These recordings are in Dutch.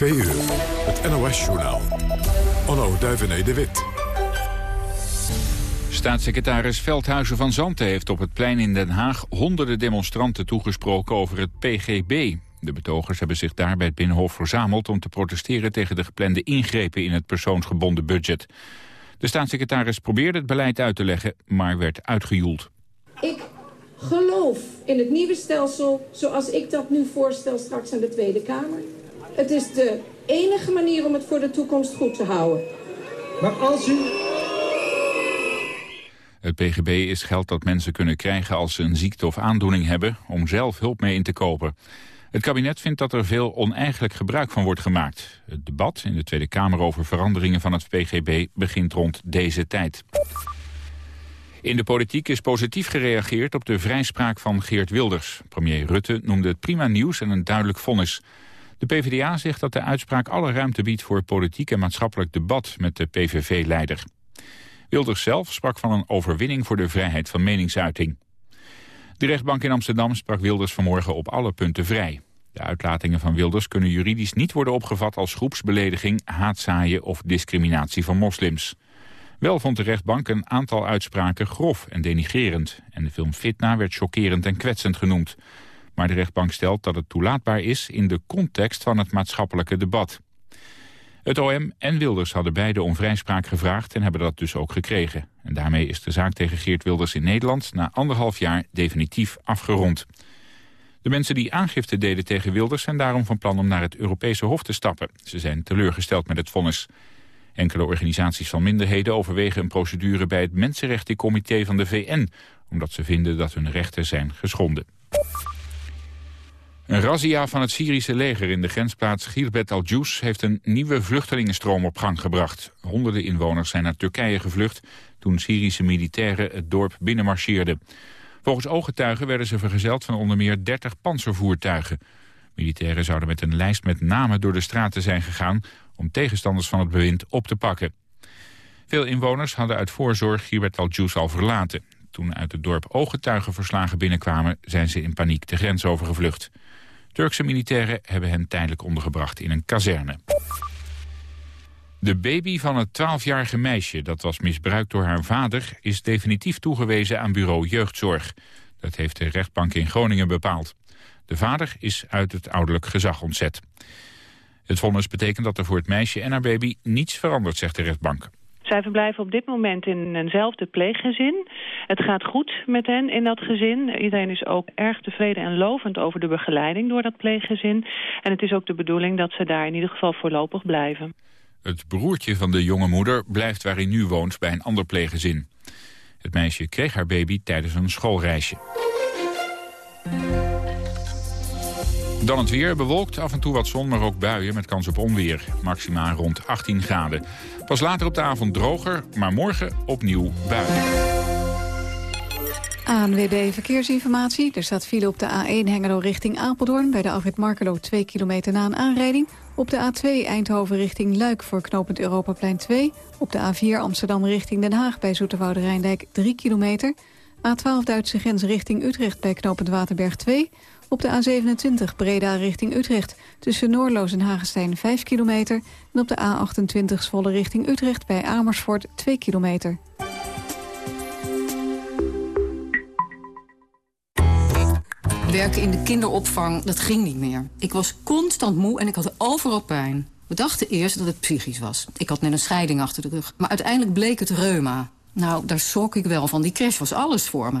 Twee uur, het NOS-journaal. Onno Duivené de Wit. Staatssecretaris Veldhuizen van Zanten heeft op het plein in Den Haag... honderden demonstranten toegesproken over het PGB. De betogers hebben zich daar bij het Binnenhof verzameld... om te protesteren tegen de geplande ingrepen in het persoonsgebonden budget. De staatssecretaris probeerde het beleid uit te leggen, maar werd uitgejoeld. Ik geloof in het nieuwe stelsel zoals ik dat nu voorstel straks aan de Tweede Kamer. Het is de enige manier om het voor de toekomst goed te houden. Maar als u... Het PGB is geld dat mensen kunnen krijgen als ze een ziekte of aandoening hebben... om zelf hulp mee in te kopen. Het kabinet vindt dat er veel oneigenlijk gebruik van wordt gemaakt. Het debat in de Tweede Kamer over veranderingen van het PGB begint rond deze tijd. In de politiek is positief gereageerd op de vrijspraak van Geert Wilders. Premier Rutte noemde het prima nieuws en een duidelijk vonnis. De PvdA zegt dat de uitspraak alle ruimte biedt voor politiek en maatschappelijk debat met de PVV-leider. Wilders zelf sprak van een overwinning voor de vrijheid van meningsuiting. De rechtbank in Amsterdam sprak Wilders vanmorgen op alle punten vrij. De uitlatingen van Wilders kunnen juridisch niet worden opgevat als groepsbelediging, haatzaaien of discriminatie van moslims. Wel vond de rechtbank een aantal uitspraken grof en denigrerend. En de film Fitna werd chockerend en kwetsend genoemd. Maar de rechtbank stelt dat het toelaatbaar is in de context van het maatschappelijke debat. Het OM en Wilders hadden beide om vrijspraak gevraagd en hebben dat dus ook gekregen. En daarmee is de zaak tegen Geert Wilders in Nederland na anderhalf jaar definitief afgerond. De mensen die aangifte deden tegen Wilders zijn daarom van plan om naar het Europese Hof te stappen. Ze zijn teleurgesteld met het vonnis. Enkele organisaties van minderheden overwegen een procedure bij het Mensenrechtencomité van de VN, omdat ze vinden dat hun rechten zijn geschonden. Een razzia van het Syrische leger in de grensplaats Girbet al-Jus heeft een nieuwe vluchtelingenstroom op gang gebracht. Honderden inwoners zijn naar Turkije gevlucht toen Syrische militairen het dorp binnenmarcheerden. Volgens ooggetuigen werden ze vergezeld van onder meer 30 panzervoertuigen. Militairen zouden met een lijst met namen door de straten zijn gegaan om tegenstanders van het bewind op te pakken. Veel inwoners hadden uit voorzorg Girbet al-Jus al verlaten. Toen uit het dorp ooggetuigenverslagen binnenkwamen zijn ze in paniek de grens overgevlucht. Turkse militairen hebben hen tijdelijk ondergebracht in een kazerne. De baby van het 12-jarige meisje dat was misbruikt door haar vader... is definitief toegewezen aan bureau jeugdzorg. Dat heeft de rechtbank in Groningen bepaald. De vader is uit het ouderlijk gezag ontzet. Het vonnis betekent dat er voor het meisje en haar baby niets verandert, zegt de rechtbank. Zij verblijven op dit moment in eenzelfde pleeggezin. Het gaat goed met hen in dat gezin. Iedereen is ook erg tevreden en lovend over de begeleiding door dat pleeggezin. En het is ook de bedoeling dat ze daar in ieder geval voorlopig blijven. Het broertje van de jonge moeder blijft waar hij nu woont bij een ander pleeggezin. Het meisje kreeg haar baby tijdens een schoolreisje. Dan het weer, bewolkt, af en toe wat zon, maar ook buien met kans op onweer. Maxima rond 18 graden. Pas later op de avond droger, maar morgen opnieuw buien. ANWB Verkeersinformatie. Er staat file op de A1 Hengelo richting Apeldoorn... bij de afrit Markelo 2 kilometer na een aanrijding. Op de A2 Eindhoven richting Luik voor knooppunt Europaplein 2. Op de A4 Amsterdam richting Den Haag bij Zoeterwoude Rijndijk 3 kilometer. A12 Duitse grens richting Utrecht bij knooppunt Waterberg 2. Op de A27 Breda richting Utrecht tussen Noorloos en Hagestein 5 kilometer. En op de A28 Zwolle richting Utrecht bij Amersfoort 2 kilometer. Werken in de kinderopvang, dat ging niet meer. Ik was constant moe en ik had overal pijn. We dachten eerst dat het psychisch was. Ik had net een scheiding achter de rug. Maar uiteindelijk bleek het reuma. Nou, daar schrok ik wel van. Die crash was alles voor me.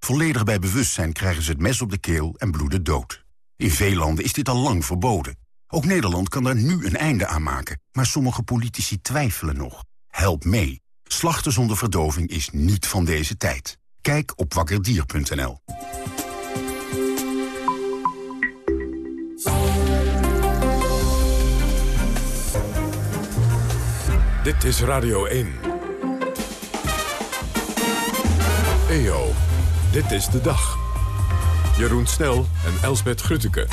Volledig bij bewustzijn krijgen ze het mes op de keel en bloeden dood. In veel landen is dit al lang verboden. Ook Nederland kan daar nu een einde aan maken. Maar sommige politici twijfelen nog. Help mee. Slachten zonder verdoving is niet van deze tijd. Kijk op wakkerdier.nl. Dit is Radio 1. EO, dit is de dag. Jeroen Snel en Elsbet Grutteke.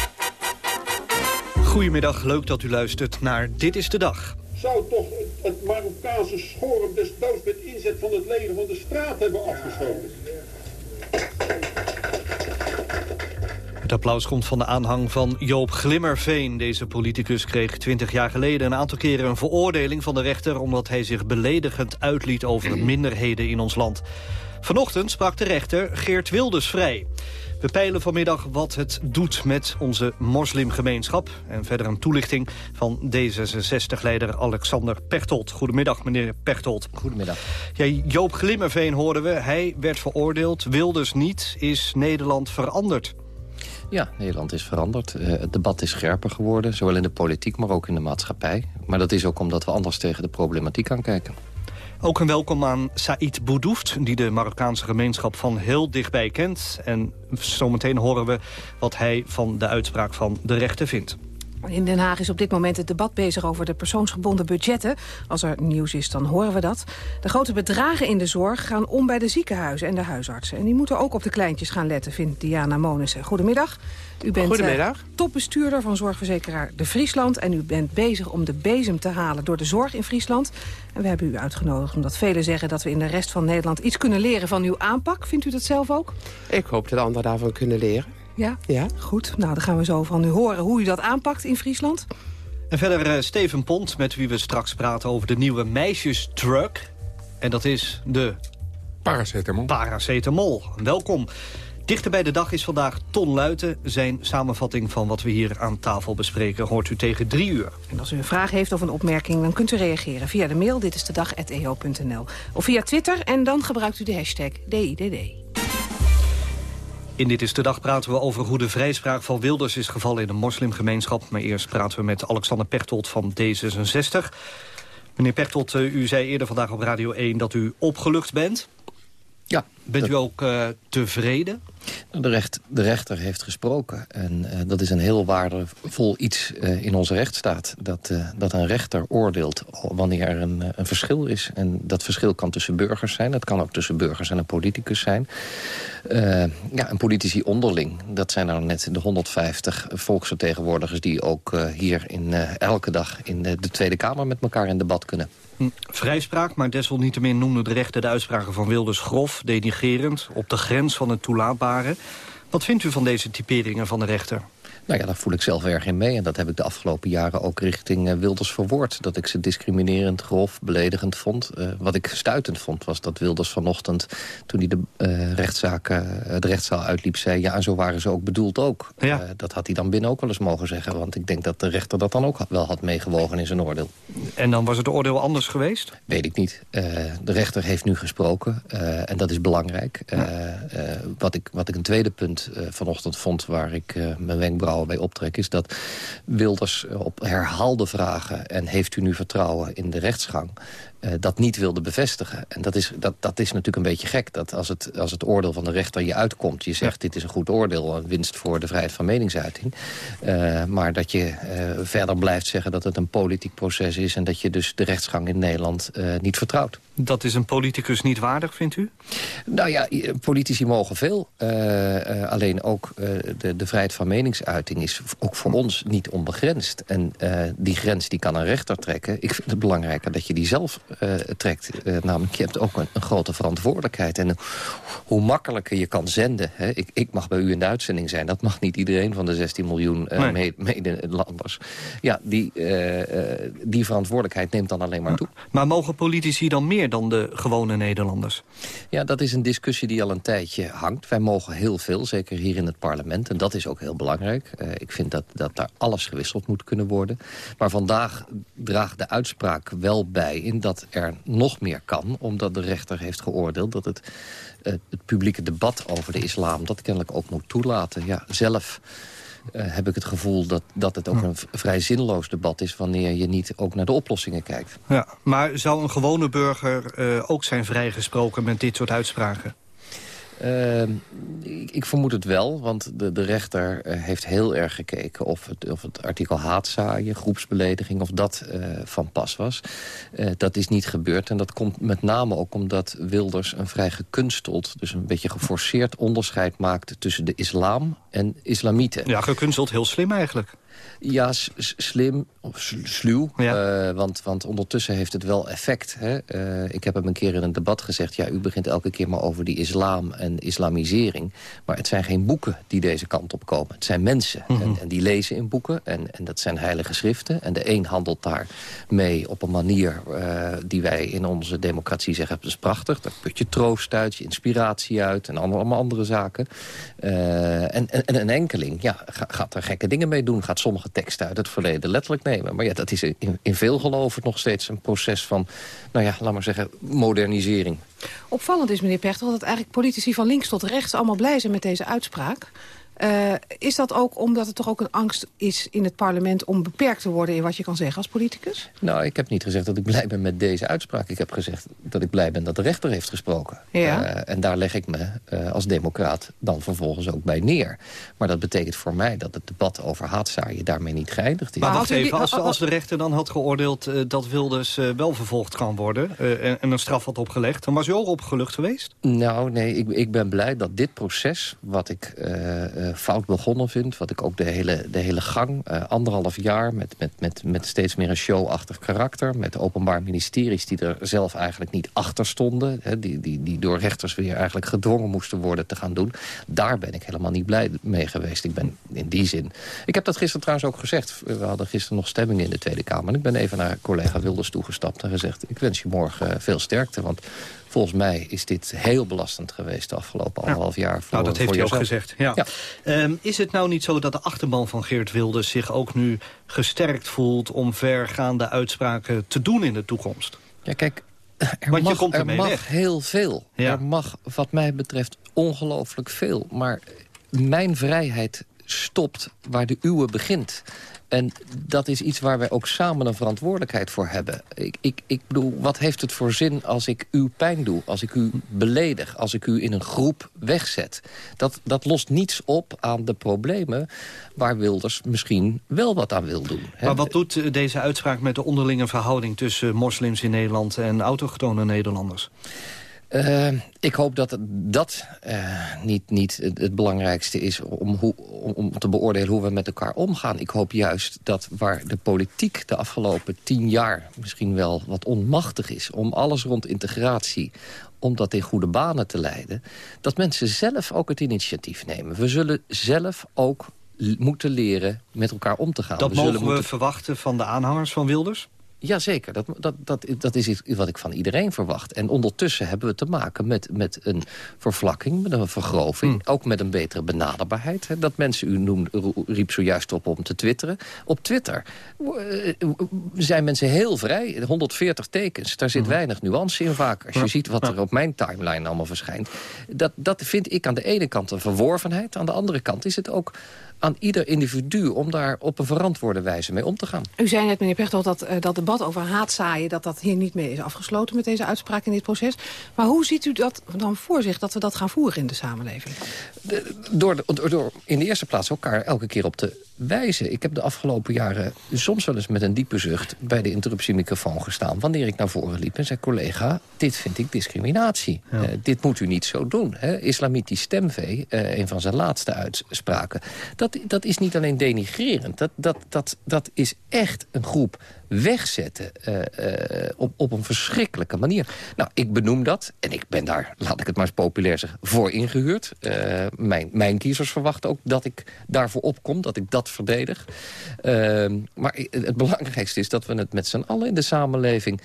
Goedemiddag, leuk dat u luistert naar Dit is de Dag. Zou toch het, het Marokkaanse schoren des doods met inzet van het leger van de straat hebben afgeschoten? Het applaus komt van de aanhang van Joop Glimmerveen. Deze politicus kreeg 20 jaar geleden een aantal keren een veroordeling van de rechter... omdat hij zich beledigend uitliet over minderheden in ons land. Vanochtend sprak de rechter Geert Wilders vrij. We peilen vanmiddag wat het doet met onze moslimgemeenschap. En verder een toelichting van D66-leider Alexander Pechtold. Goedemiddag, meneer Pechtold. Goedemiddag. Ja, Joop Glimmerveen hoorden we. Hij werd veroordeeld, Wilders niet. Is Nederland veranderd? Ja, Nederland is veranderd. Uh, het debat is scherper geworden, zowel in de politiek, maar ook in de maatschappij. Maar dat is ook omdat we anders tegen de problematiek aankijken. Ook een welkom aan Said Boudoeft, die de Marokkaanse gemeenschap van heel dichtbij kent. En zometeen horen we wat hij van de uitspraak van de rechter vindt. In Den Haag is op dit moment het debat bezig over de persoonsgebonden budgetten. Als er nieuws is, dan horen we dat. De grote bedragen in de zorg gaan om bij de ziekenhuizen en de huisartsen. En die moeten ook op de kleintjes gaan letten, vindt Diana Monissen. Goedemiddag. U bent Goedemiddag. Uh, topbestuurder van zorgverzekeraar De Friesland. En u bent bezig om de bezem te halen door de zorg in Friesland. En we hebben u uitgenodigd omdat velen zeggen dat we in de rest van Nederland iets kunnen leren van uw aanpak. Vindt u dat zelf ook? Ik hoop dat anderen daarvan kunnen leren. Ja? Ja. Goed. Nou, dan gaan we zo van u horen hoe u dat aanpakt in Friesland. En verder uh, Steven Pont, met wie we straks praten over de nieuwe meisjestruck. En dat is de... Paracetamol. Paracetamol. Welkom. Dichter bij de dag is vandaag Ton Luiten. Zijn samenvatting van wat we hier aan tafel bespreken hoort u tegen drie uur. En als u een vraag heeft of een opmerking, dan kunt u reageren via de mail dit is de dag@eo.nl of via Twitter en dan gebruikt u de hashtag DIDD. In Dit is de Dag praten we over hoe de vrijspraak van Wilders is gevallen in de moslimgemeenschap. Maar eerst praten we met Alexander Pechtold van D66. Meneer Pechtold, u zei eerder vandaag op Radio 1 dat u opgelucht bent. Ja. Bent u ook uh, tevreden? De, recht, de, rechter heeft gesproken. En uh, dat is een heel waardevol iets uh, in onze rechtsstaat. Dat, dat een rechter oordeelt wanneer er een, een, verschil is. En dat verschil kan tussen burgers zijn. Dat kan ook tussen burgers en een politicus zijn. ja, en politici onderling. Dat zijn nou net de 150 volksvertegenwoordigers... die ook hier in, elke dag in de, de Tweede Kamer met elkaar in debat kunnen. Vrijspraak, maar desalniettemin noemde de rechter de uitspraken van Wilders grof, denigerend, op de grens van het toelaatbare. Wat vindt u van deze typeringen van de rechter? Nou ja, daar voel ik zelf erg in mee. En dat heb ik de afgelopen jaren ook richting uh, Wilders verwoord. Dat ik ze discriminerend, grof, beledigend vond. Uh, wat ik stuitend vond was dat Wilders vanochtend... toen hij de, uh, rechtszaak, de rechtszaal uitliep, zei... ja, en zo waren ze ook bedoeld ook. Ja. dat had hij dan binnen ook wel eens mogen zeggen. Want ik denk dat de rechter dat dan ook wel had meegewogen in zijn oordeel. En dan was het oordeel anders geweest? Weet ik niet. de rechter heeft nu gesproken. en dat is belangrijk. Ja. wat, ik, wat ik een tweede punt vanochtend vond... waar ik mijn wenkbrauw bij optrek... is dat Wilders op herhaalde vragen... en heeft u nu vertrouwen in de rechtsgang... Uh, dat niet wilde bevestigen. En dat is, dat, dat is natuurlijk een beetje gek. Dat als het, als het oordeel van de rechter je uitkomt... je zegt dit is een goed oordeel, een winst voor de vrijheid van meningsuiting... Uh, maar dat je uh, verder blijft zeggen dat het een politiek proces is... en dat je dus de rechtsgang in Nederland niet vertrouwt. Dat is een politicus niet waardig, vindt u? Nou ja, politici mogen veel. alleen ook de, de vrijheid van meningsuiting is ook voor ons niet onbegrensd. En die grens die kan een rechter trekken. Ik vind het belangrijker dat je die zelf trekt. Namelijk, je hebt ook een, een, grote verantwoordelijkheid. En hoe makkelijker je kan zenden... Hè, ik, ik, mag bij u in de uitzending zijn. Dat mag niet iedereen van de 16 miljoen nee. medelanders. Ja, die, die verantwoordelijkheid neemt dan alleen maar toe. Maar mogen politici dan meer dan de gewone Nederlanders? Ja, dat is een discussie die al een tijdje hangt. Wij mogen heel veel, zeker hier in het parlement. En dat is ook heel belangrijk. ik vind dat, dat daar alles gewisseld moet kunnen worden. Maar vandaag draagt de uitspraak wel bij... in dat er nog meer kan, omdat de rechter heeft geoordeeld... dat het, uh, het publieke debat over de islam dat kennelijk ook moet toelaten. Ja, zelf heb ik het gevoel dat, dat het ook een vrij zinloos debat is... wanneer je niet ook naar de oplossingen kijkt. Ja, maar zou een gewone burger uh, ook zijn vrijgesproken met dit soort uitspraken? Ehm, ik, vermoed het wel, want de, de rechter eh, heeft heel erg gekeken... of het, of het artikel haatzaaien, groepsbelediging, of dat uh, van pas was. Uh, dat is niet gebeurd en dat komt met name ook omdat Wilders een vrij gekunsteld... dus een beetje geforceerd onderscheid maakte tussen de islam en islamieten. Ja, gekunsteld, heel slim eigenlijk. Ja, slim, of sluw. Ja. Uh, want, want ondertussen heeft het wel effect. Hè? Uh, ik heb hem een keer in een debat gezegd... ja, u begint elke keer maar over die islam en islamisering. Maar het zijn geen boeken die deze kant op komen. Het zijn mensen. Mm -hmm. en, en, die lezen in boeken. En, en dat zijn heilige schriften. En de een handelt daar mee op een manier... Uh, die wij in onze democratie zeggen... dat is prachtig. Daar put je troost uit, je inspiratie uit... en allemaal andere zaken. en, en, en, een enkeling ja, gaat er gekke dingen mee doen. Gaat sommige teksten uit het verleden letterlijk nemen. Maar ja, dat is in, in veel geloven nog steeds een proces van... nou ja, laat maar zeggen, modernisering. Opvallend is, meneer Pechtel, dat eigenlijk politici van links tot rechts... allemaal blij zijn met deze uitspraak. Uh, is dat ook omdat er toch ook een angst is in het parlement... om beperkt te worden in wat je kan zeggen als politicus? Nou, ik heb niet gezegd dat ik blij ben met deze uitspraak. Ik heb gezegd dat ik blij ben dat de rechter heeft gesproken. Ja. Uh, en daar leg ik me uh, als democraat dan vervolgens ook bij neer. Maar dat betekent voor mij dat het debat over haatzaaien daarmee niet geëindigd is. Maar wacht even, als, als de rechter dan had geoordeeld dat Wilders wel vervolgd kan worden... En, en, een straf had opgelegd, dan was u ook opgelucht geweest? Nou, nee, ik, ik ben blij dat dit proces, wat ik fout begonnen vind. Wat ik ook de hele, de hele gang, uh, anderhalf jaar... Met, met, met, met steeds meer een showachtig karakter. Met openbaar ministeries die er zelf eigenlijk niet achter stonden. Hè, die, die, die door rechters weer eigenlijk gedwongen moesten worden te gaan doen. Daar ben ik helemaal niet blij mee geweest. Ik ben in die zin... Ik heb dat gisteren trouwens ook gezegd. We hadden gisteren nog stemming in de Tweede Kamer. En ik ben even naar collega Wilders toegestapt en gezegd... ik wens je morgen veel sterkte, want volgens mij is dit heel belastend geweest de afgelopen ja. anderhalf jaar. Voor, nou, dat heeft hij ook gezegd. Ja. ja. Um, is het nou niet zo dat de achterban van Geert Wilders zich ook nu gesterkt voelt... om vergaande uitspraken te doen in de toekomst? Ja, kijk, er Want mag, je komt er mag weg. heel veel. Ja. Er mag wat mij betreft ongelooflijk veel. Maar mijn vrijheid stopt waar de uwe begint. En dat is iets waar wij ook samen een verantwoordelijkheid voor hebben. Ik, ik, ik bedoel, wat heeft het voor zin als ik u pijn doe? Als ik u beledig? Als ik u in een groep wegzet? Dat, dat lost niets op aan de problemen waar Wilders misschien wel wat aan wil doen. Hè? Maar wat doet deze uitspraak met de onderlinge verhouding... tussen moslims in Nederland en autochtone Nederlanders? Uh, ik hoop dat dat uh, niet, niet het, belangrijkste is om, hoe, om, om, te beoordelen hoe we met elkaar omgaan. Ik hoop juist dat waar de politiek de afgelopen tien jaar misschien wel wat onmachtig is... om alles rond integratie, om dat in goede banen te leiden... dat mensen zelf ook het initiatief nemen. We zullen zelf ook moeten leren met elkaar om te gaan. Dat we mogen we moeten... verwachten van de aanhangers van Wilders? Jazeker, dat, dat, dat, dat is iets wat ik van iedereen verwacht. En ondertussen hebben we te maken met, met een vervlakking, met een vergroving. Hmm. Ook met een betere benaderbaarheid. Hè. Dat mensen, u noemde, riep zojuist op om te twitteren. Op Twitter uh, zijn mensen heel vrij. 140 tekens, daar zit Hmm. weinig nuance in vaak. Als je Ja. ziet wat er op mijn timeline allemaal verschijnt. Dat, dat vind ik aan de ene kant een verworvenheid. Aan de andere kant is het ook aan ieder individu om daar op een verantwoorde wijze mee om te gaan. U zei net, meneer Pechtold, dat uh, dat debat over haatzaaien... dat dat hier niet mee is afgesloten met deze uitspraak in dit proces. Maar hoe ziet u dat dan voor zich, dat we dat gaan voeren in de samenleving? De, door, door in de eerste plaats elkaar elke keer op te wijzen. Ik heb de afgelopen jaren soms wel eens met een diepe zucht... bij de interruptiemicrofoon gestaan wanneer ik naar voren liep... en zei, collega, dit vind ik discriminatie. Ja. Uh, dit moet u niet zo doen. Hè? Islamitisch stemvee, uh, een van zijn laatste uitspraken... dat, dat is niet alleen denigrerend. Dat, dat, dat, dat is echt een groep wegzetten uh, uh, op, op een verschrikkelijke manier. Nou, ik benoem dat en ik ben daar, laat ik het maar eens populair zeggen, voor ingehuurd. Uh, mijn, mijn kiezers verwachten ook dat ik daarvoor opkom, dat ik dat verdedig. maar het belangrijkste is dat we het met z'n allen in de samenleving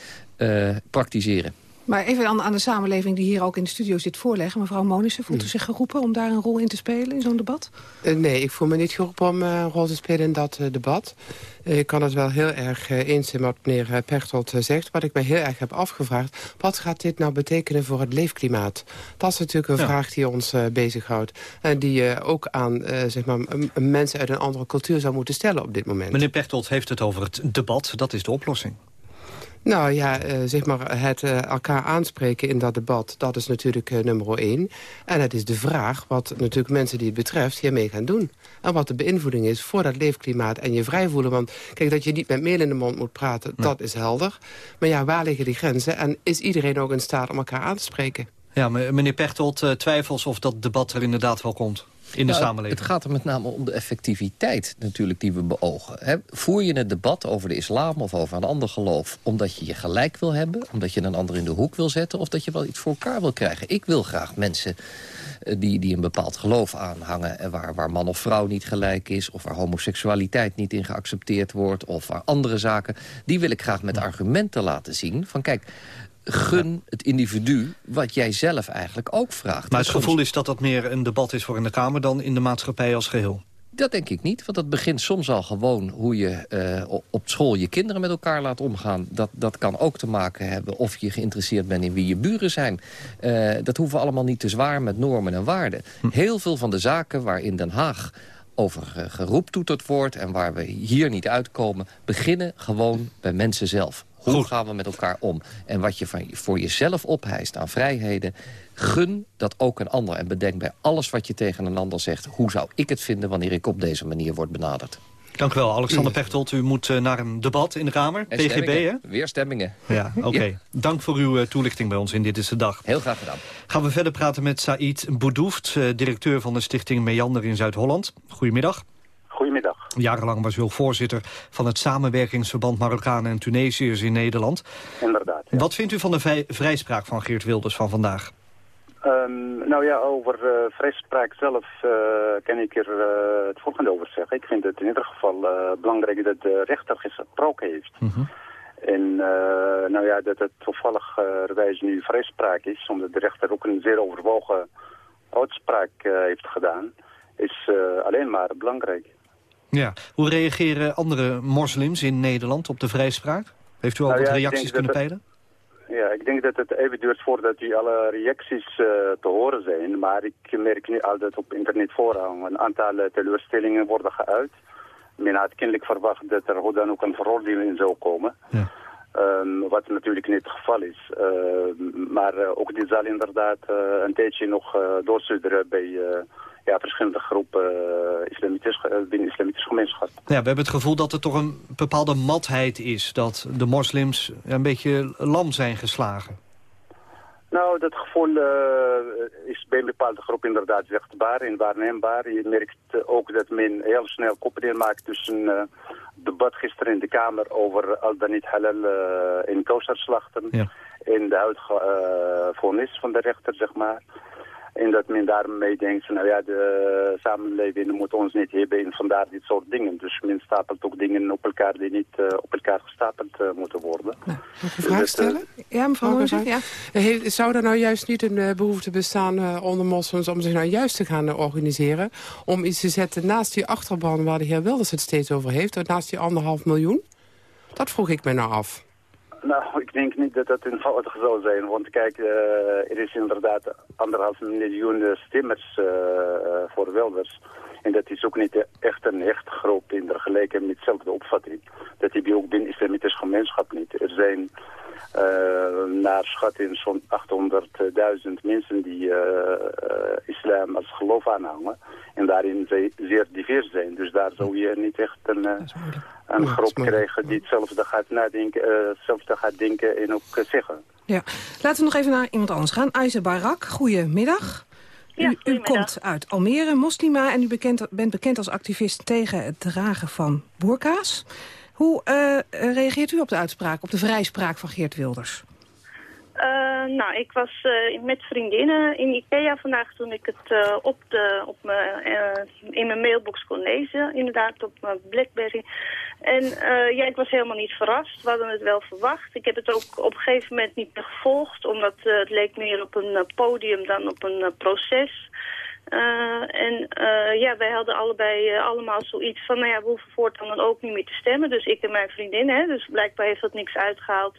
praktiseren. Maar even aan, aan, de samenleving die hier ook in de studio zit voorleggen. Mevrouw Monissen, voelt u zich geroepen om daar een rol in te spelen in zo'n debat? Uh, nee, ik voel me niet geroepen om uh, een rol te spelen in dat uh, debat. Ik kan het wel heel erg eens zijn wat meneer Pechtold zegt. Wat ik mij heel erg heb afgevraagd... wat gaat dit nou betekenen voor het leefklimaat? Dat is natuurlijk een ja. vraag die ons bezighoudt. En die je ook aan zeg maar, mensen uit een andere cultuur zou moeten stellen op dit moment. Meneer Pechtold heeft het over het debat. Dat is de oplossing. Nou ja, uh, zeg maar het uh, elkaar aanspreken in dat debat, dat is natuurlijk uh, nummer één. En het is de vraag wat natuurlijk mensen die het betreft hiermee gaan doen. En wat de beïnvloeding is voor dat leefklimaat en je vrij voelen. Want kijk, dat je niet met meel in de mond moet praten, dat is helder. Maar ja, waar liggen die grenzen? En is iedereen ook in staat om elkaar aan te spreken? Ja, meneer Pechtold, twijfels of dat debat er inderdaad wel komt? In de nou, samenleving? Het gaat er met name om de effectiviteit natuurlijk die we beogen. voer je het debat over de islam of over een ander geloof... omdat je je gelijk wil hebben, omdat je een ander in de hoek wil zetten... of dat je wel iets voor elkaar wil krijgen. Ik wil graag mensen eh, die, die een bepaald geloof aanhangen... en waar, waar man of vrouw niet gelijk is... of waar homoseksualiteit niet in geaccepteerd wordt... of waar andere zaken... die wil ik graag met argumenten laten zien. Van kijk, gun het individu wat jij zelf eigenlijk ook vraagt. Maar het gevoel is dat dat meer een debat is voor in de Kamer... dan in de maatschappij als geheel? Dat denk ik niet, want dat begint soms al gewoon hoe je uh, op school je kinderen met elkaar laat omgaan. Dat, dat kan ook te maken hebben of je geïnteresseerd bent in wie je buren zijn. Uh, dat hoeven we allemaal niet te zwaar met normen en waarden. Hm. Heel veel van de zaken waar in Den Haag over uh, geroeptoeterd wordt... en waar we hier niet uitkomen, beginnen gewoon bij mensen zelf. Hoe gaan we met elkaar om? En wat je van, voor jezelf ophijst aan vrijheden... gun dat ook een ander. En bedenk bij alles wat je tegen een ander zegt... hoe zou ik het vinden wanneer ik op deze manier word benaderd? Dank u wel, Alexander Pechtold. U moet uh, naar een debat in de Kamer. En PGB, hè? Weer stemmingen. Ja, oké. Okay. Ja. Dank voor uw uh, toelichting bij ons in Dit is de Dag. Heel graag gedaan. Gaan we verder praten met Said Boudoeft, uh, directeur van de stichting Meander in Zuid-Holland. Goedemiddag. Goedemiddag. Jarenlang was u ook voorzitter van het samenwerkingsverband Marokkanen en Tunesiërs in Nederland. Inderdaad. Ja. Wat vindt u van de vrijspraak van Geert Wilders van vandaag? Um, nou ja, over uh, vrijspraak zelf uh, kan ik er uh, het volgende over zeggen. Ik vind het in ieder geval belangrijk dat de rechter gesproken heeft. Mm -hmm. En nou ja, dat het toevallig uh, nu vrijspraak is, omdat de rechter ook een zeer overwogen uitspraak heeft gedaan, is alleen maar belangrijk. Ja. Hoe reageren andere moslims in Nederland op de vrijspraak? Heeft u al nou ja, wat reacties kunnen peilen? Ja, ik denk dat het even duurt voordat die alle reacties uh, te horen zijn. Maar ik merk nu altijd op internet vooraan een aantal teleurstellingen worden geuit. Men had kennelijk verwacht dat er hoe dan ook een veroordeling zou komen. Ja. Um, wat natuurlijk niet het geval is. Uh, maar uh, ook dit zal inderdaad een tijdje nog doorsudderen bij ja, verschillende groepen islamitisch, uh, binnen de islamitische gemeenschap. Ja, we hebben het gevoel dat er toch een bepaalde matheid is. Dat de moslims een beetje lam zijn geslagen. Nou, dat gevoel uh, is bij een bepaalde groep inderdaad zichtbaar en waarneembaar. Je merkt ook dat men heel snel koppeling maakt tussen het debat gisteren in de Kamer over al dan niet halal in kosherslachten ja. en de huidige vonnis van de rechter, zeg maar. En dat men daarmee denkt, nou ja, de samenleving moet ons niet hebben en vandaar dit soort dingen. Dus men stapelt ook dingen op elkaar die niet uh, op elkaar gestapeld uh, moeten worden. Nou, mag ik een vraag dus, stellen? Uh, ja, mevrouw Rozen, ja. Zou er nou juist niet een behoefte bestaan onder moslims om zich nou juist te gaan organiseren? Om iets te zetten naast die achterban waar de heer Wilders het steeds over heeft, naast die anderhalf miljoen? Dat vroeg ik me nou af. Nou, ik denk niet dat dat een fout zou zijn. Want kijk, uh, er is inderdaad anderhalf miljoen stemmers uh, voor Wilders. En dat is ook niet echt een echt groep in vergelijking met dezelfde opvatting. Dat heb je ook binnen de islamitische gemeenschap niet. Er zijn uh, naar schatting zo'n 800.000 mensen die uh, islam als geloof aanhangen. En daarin zeer divers zijn. Dus daar zou je niet echt een, een groep krijgen die hetzelfde gaat nadenken, hetzelfde gaat denken en ook zeggen. Ja. Laten we nog even naar iemand anders gaan. Aiza Barak, goedemiddag. Ja, u, u komt uit Almere, moslima, en u bekend, bent bekend als activist tegen het dragen van boerka's. Hoe uh, reageert u op de uitspraak, op de vrijspraak van Geert Wilders? Uh, nou, ik was uh, met vriendinnen in Ikea vandaag toen ik het uh, op de, op me, in mijn mailbox kon lezen. Inderdaad, op mijn Blackberry. En ja, ik was helemaal niet verrast. We hadden het wel verwacht. Ik heb het ook op een gegeven moment niet meer gevolgd. Omdat het leek meer op een podium dan op een proces. En ja, wij hadden allebei allemaal zoiets van, nou ja, we hoeven voortaan dan ook niet meer te stemmen. Dus ik en mijn vriendin, hè, dus blijkbaar heeft dat niks uitgehaald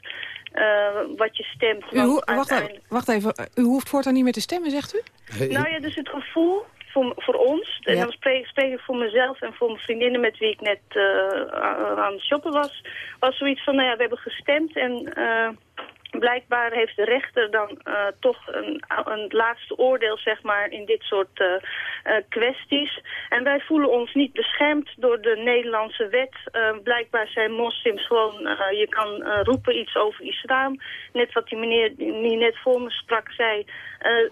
wat je stemt. U, wacht, even, wacht even, u hoeft voortaan niet meer te stemmen, zegt u? Nou ja, dus het gevoel voor, voor ons, en dan spreek, spreek, ik voor mezelf en voor mijn vriendinnen met wie ik net aan het shoppen was, was zoiets van, nou ja, we hebben gestemd en blijkbaar heeft de rechter dan uh, toch een, een laatste oordeel zeg maar, in dit soort uh, uh, kwesties. En wij voelen ons niet beschermd door de Nederlandse wet. blijkbaar zijn moslims gewoon, je kan roepen iets over islam. Net wat die meneer die net voor me sprak zei.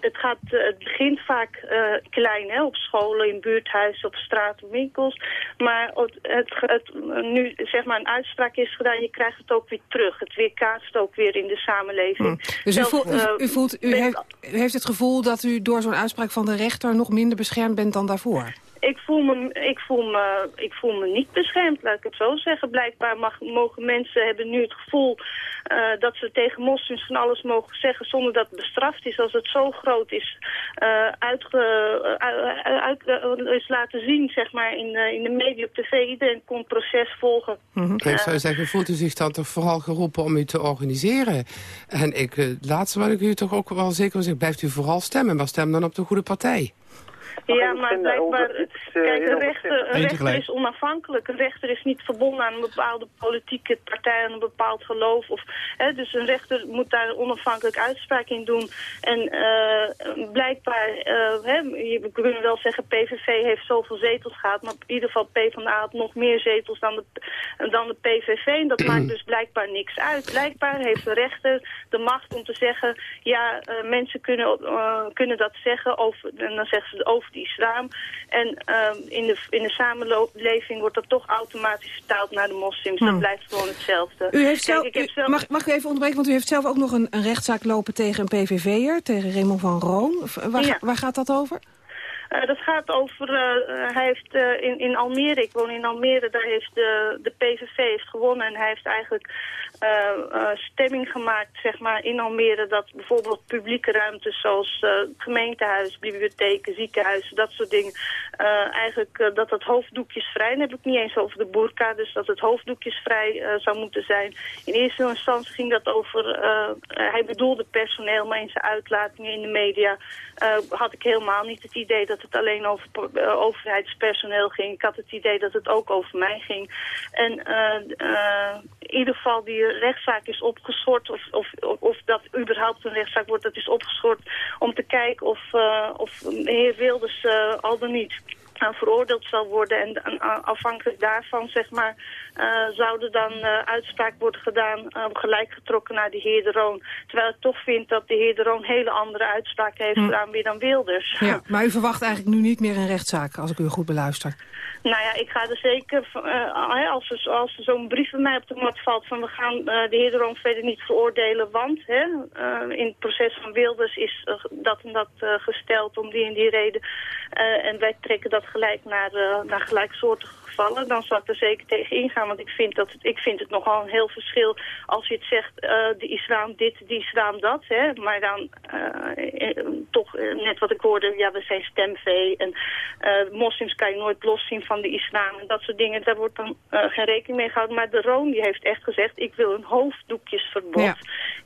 het, gaat, het begint vaak klein, hè, op scholen, in buurthuizen, op straat, winkels. Maar het, het, nu zeg maar een uitspraak is gedaan, je krijgt het ook weer terug. Het weerkaatst ook weer in de samenleving. Hmm. Dus u, voelt, u, voelt, u, heeft, u heeft het gevoel dat u door zo'n uitspraak van de rechter nog minder beschermd bent dan daarvoor? Ik voel, me, ik, voel me, ik voel me niet beschermd, laat ik het zo zeggen. Blijkbaar mag, mogen mensen hebben nu het gevoel uh, dat ze tegen moslims van alles mogen zeggen... zonder dat het bestraft is als het zo groot is. Uh, uitge, uh, uit, is laten zien, zeg maar, in, in de media op tv. Iedereen kon het proces volgen. Mm -hmm. ik zou zeggen, voelt u zich dan toch vooral geroepen om u te organiseren? En ik, het laatste wat ik u toch ook wel zeker wil zeggen... blijft u vooral stemmen, maar stem dan op de goede partij. Ja, maar blijkbaar, uh, kijk, een rechter, een rechter is onafhankelijk. Een rechter is niet verbonden aan een bepaalde politieke partij, aan een bepaald geloof. Of, hè, dus een rechter moet daar onafhankelijk uitspraak in doen. En uh, blijkbaar, uh, hè, we kunnen wel zeggen, PVV heeft zoveel zetels gehad, maar in ieder geval PvdA had nog meer zetels dan de, dan de PVV. En dat maakt dus blijkbaar niks uit. Blijkbaar heeft de rechter de macht om te zeggen, ja, mensen kunnen, kunnen dat zeggen over, en dan zeggen ze over die islam. En uh, in, de, in de samenleving wordt dat toch automatisch vertaald naar de moslims. Dat hmm. blijft gewoon hetzelfde. U heeft zelf, Kijk, ik zelf... Mag, mag u even onderbreken, want u heeft zelf ook nog een, een rechtszaak lopen tegen een PVV'er, tegen Raymond van Roon. Waar, ja. waar gaat dat over? Uh, dat gaat over, uh, hij heeft uh, in, in Almere, ik woon in Almere, daar heeft de, de PVV heeft gewonnen en hij heeft eigenlijk stemming gemaakt zeg maar, in Almere dat bijvoorbeeld publieke ruimtes zoals gemeentehuis, bibliotheken, ziekenhuizen, dat soort dingen, eigenlijk dat het hoofddoekjesvrij, dan heb ik niet eens over de boerka, dus dat het hoofddoekjesvrij zou moeten zijn. In eerste instantie ging dat over, hij bedoelde personeel, maar in zijn uitlatingen in de media had ik helemaal niet het idee dat het alleen over overheidspersoneel ging. Ik had het idee dat het ook over mij ging. En in ieder geval die rechtszaak is opgeschort, of, of, of dat überhaupt een rechtszaak wordt, dat is opgeschort om te kijken of, of de heer Wilders al dan niet veroordeeld zal worden. En afhankelijk daarvan, zeg maar, uh, zou er dan uh, uitspraak worden gedaan, uh, gelijk getrokken naar de heer de Roon. Terwijl ik toch vind dat de heer de Roon hele andere uitspraken heeft hm. gedaan weer dan Wilders. Ja, maar u verwacht eigenlijk nu niet meer een rechtszaak, als ik u goed beluister. Nou ja, ik ga er zeker, als er, als er zo'n brief bij mij op de mat valt van we gaan de heer de Roon verder niet veroordelen, want hè, in het proces van Wilders is dat en dat gesteld om die en die reden. en wij trekken dat gelijk naar, naar gelijksoortige gevallen, dan zal ik er zeker tegen ingaan. Want ik vind, dat het, ik vind het nogal een heel verschil als je het zegt, de islam dit, de islam dat. Hè, maar dan toch net wat ik hoorde, ja we zijn stemvee en moslims kan je nooit loszien van de islam en dat soort dingen. Daar wordt dan geen rekening mee gehouden. Maar de Roon die heeft echt gezegd, ik wil een hoofddoekjesverbod ja.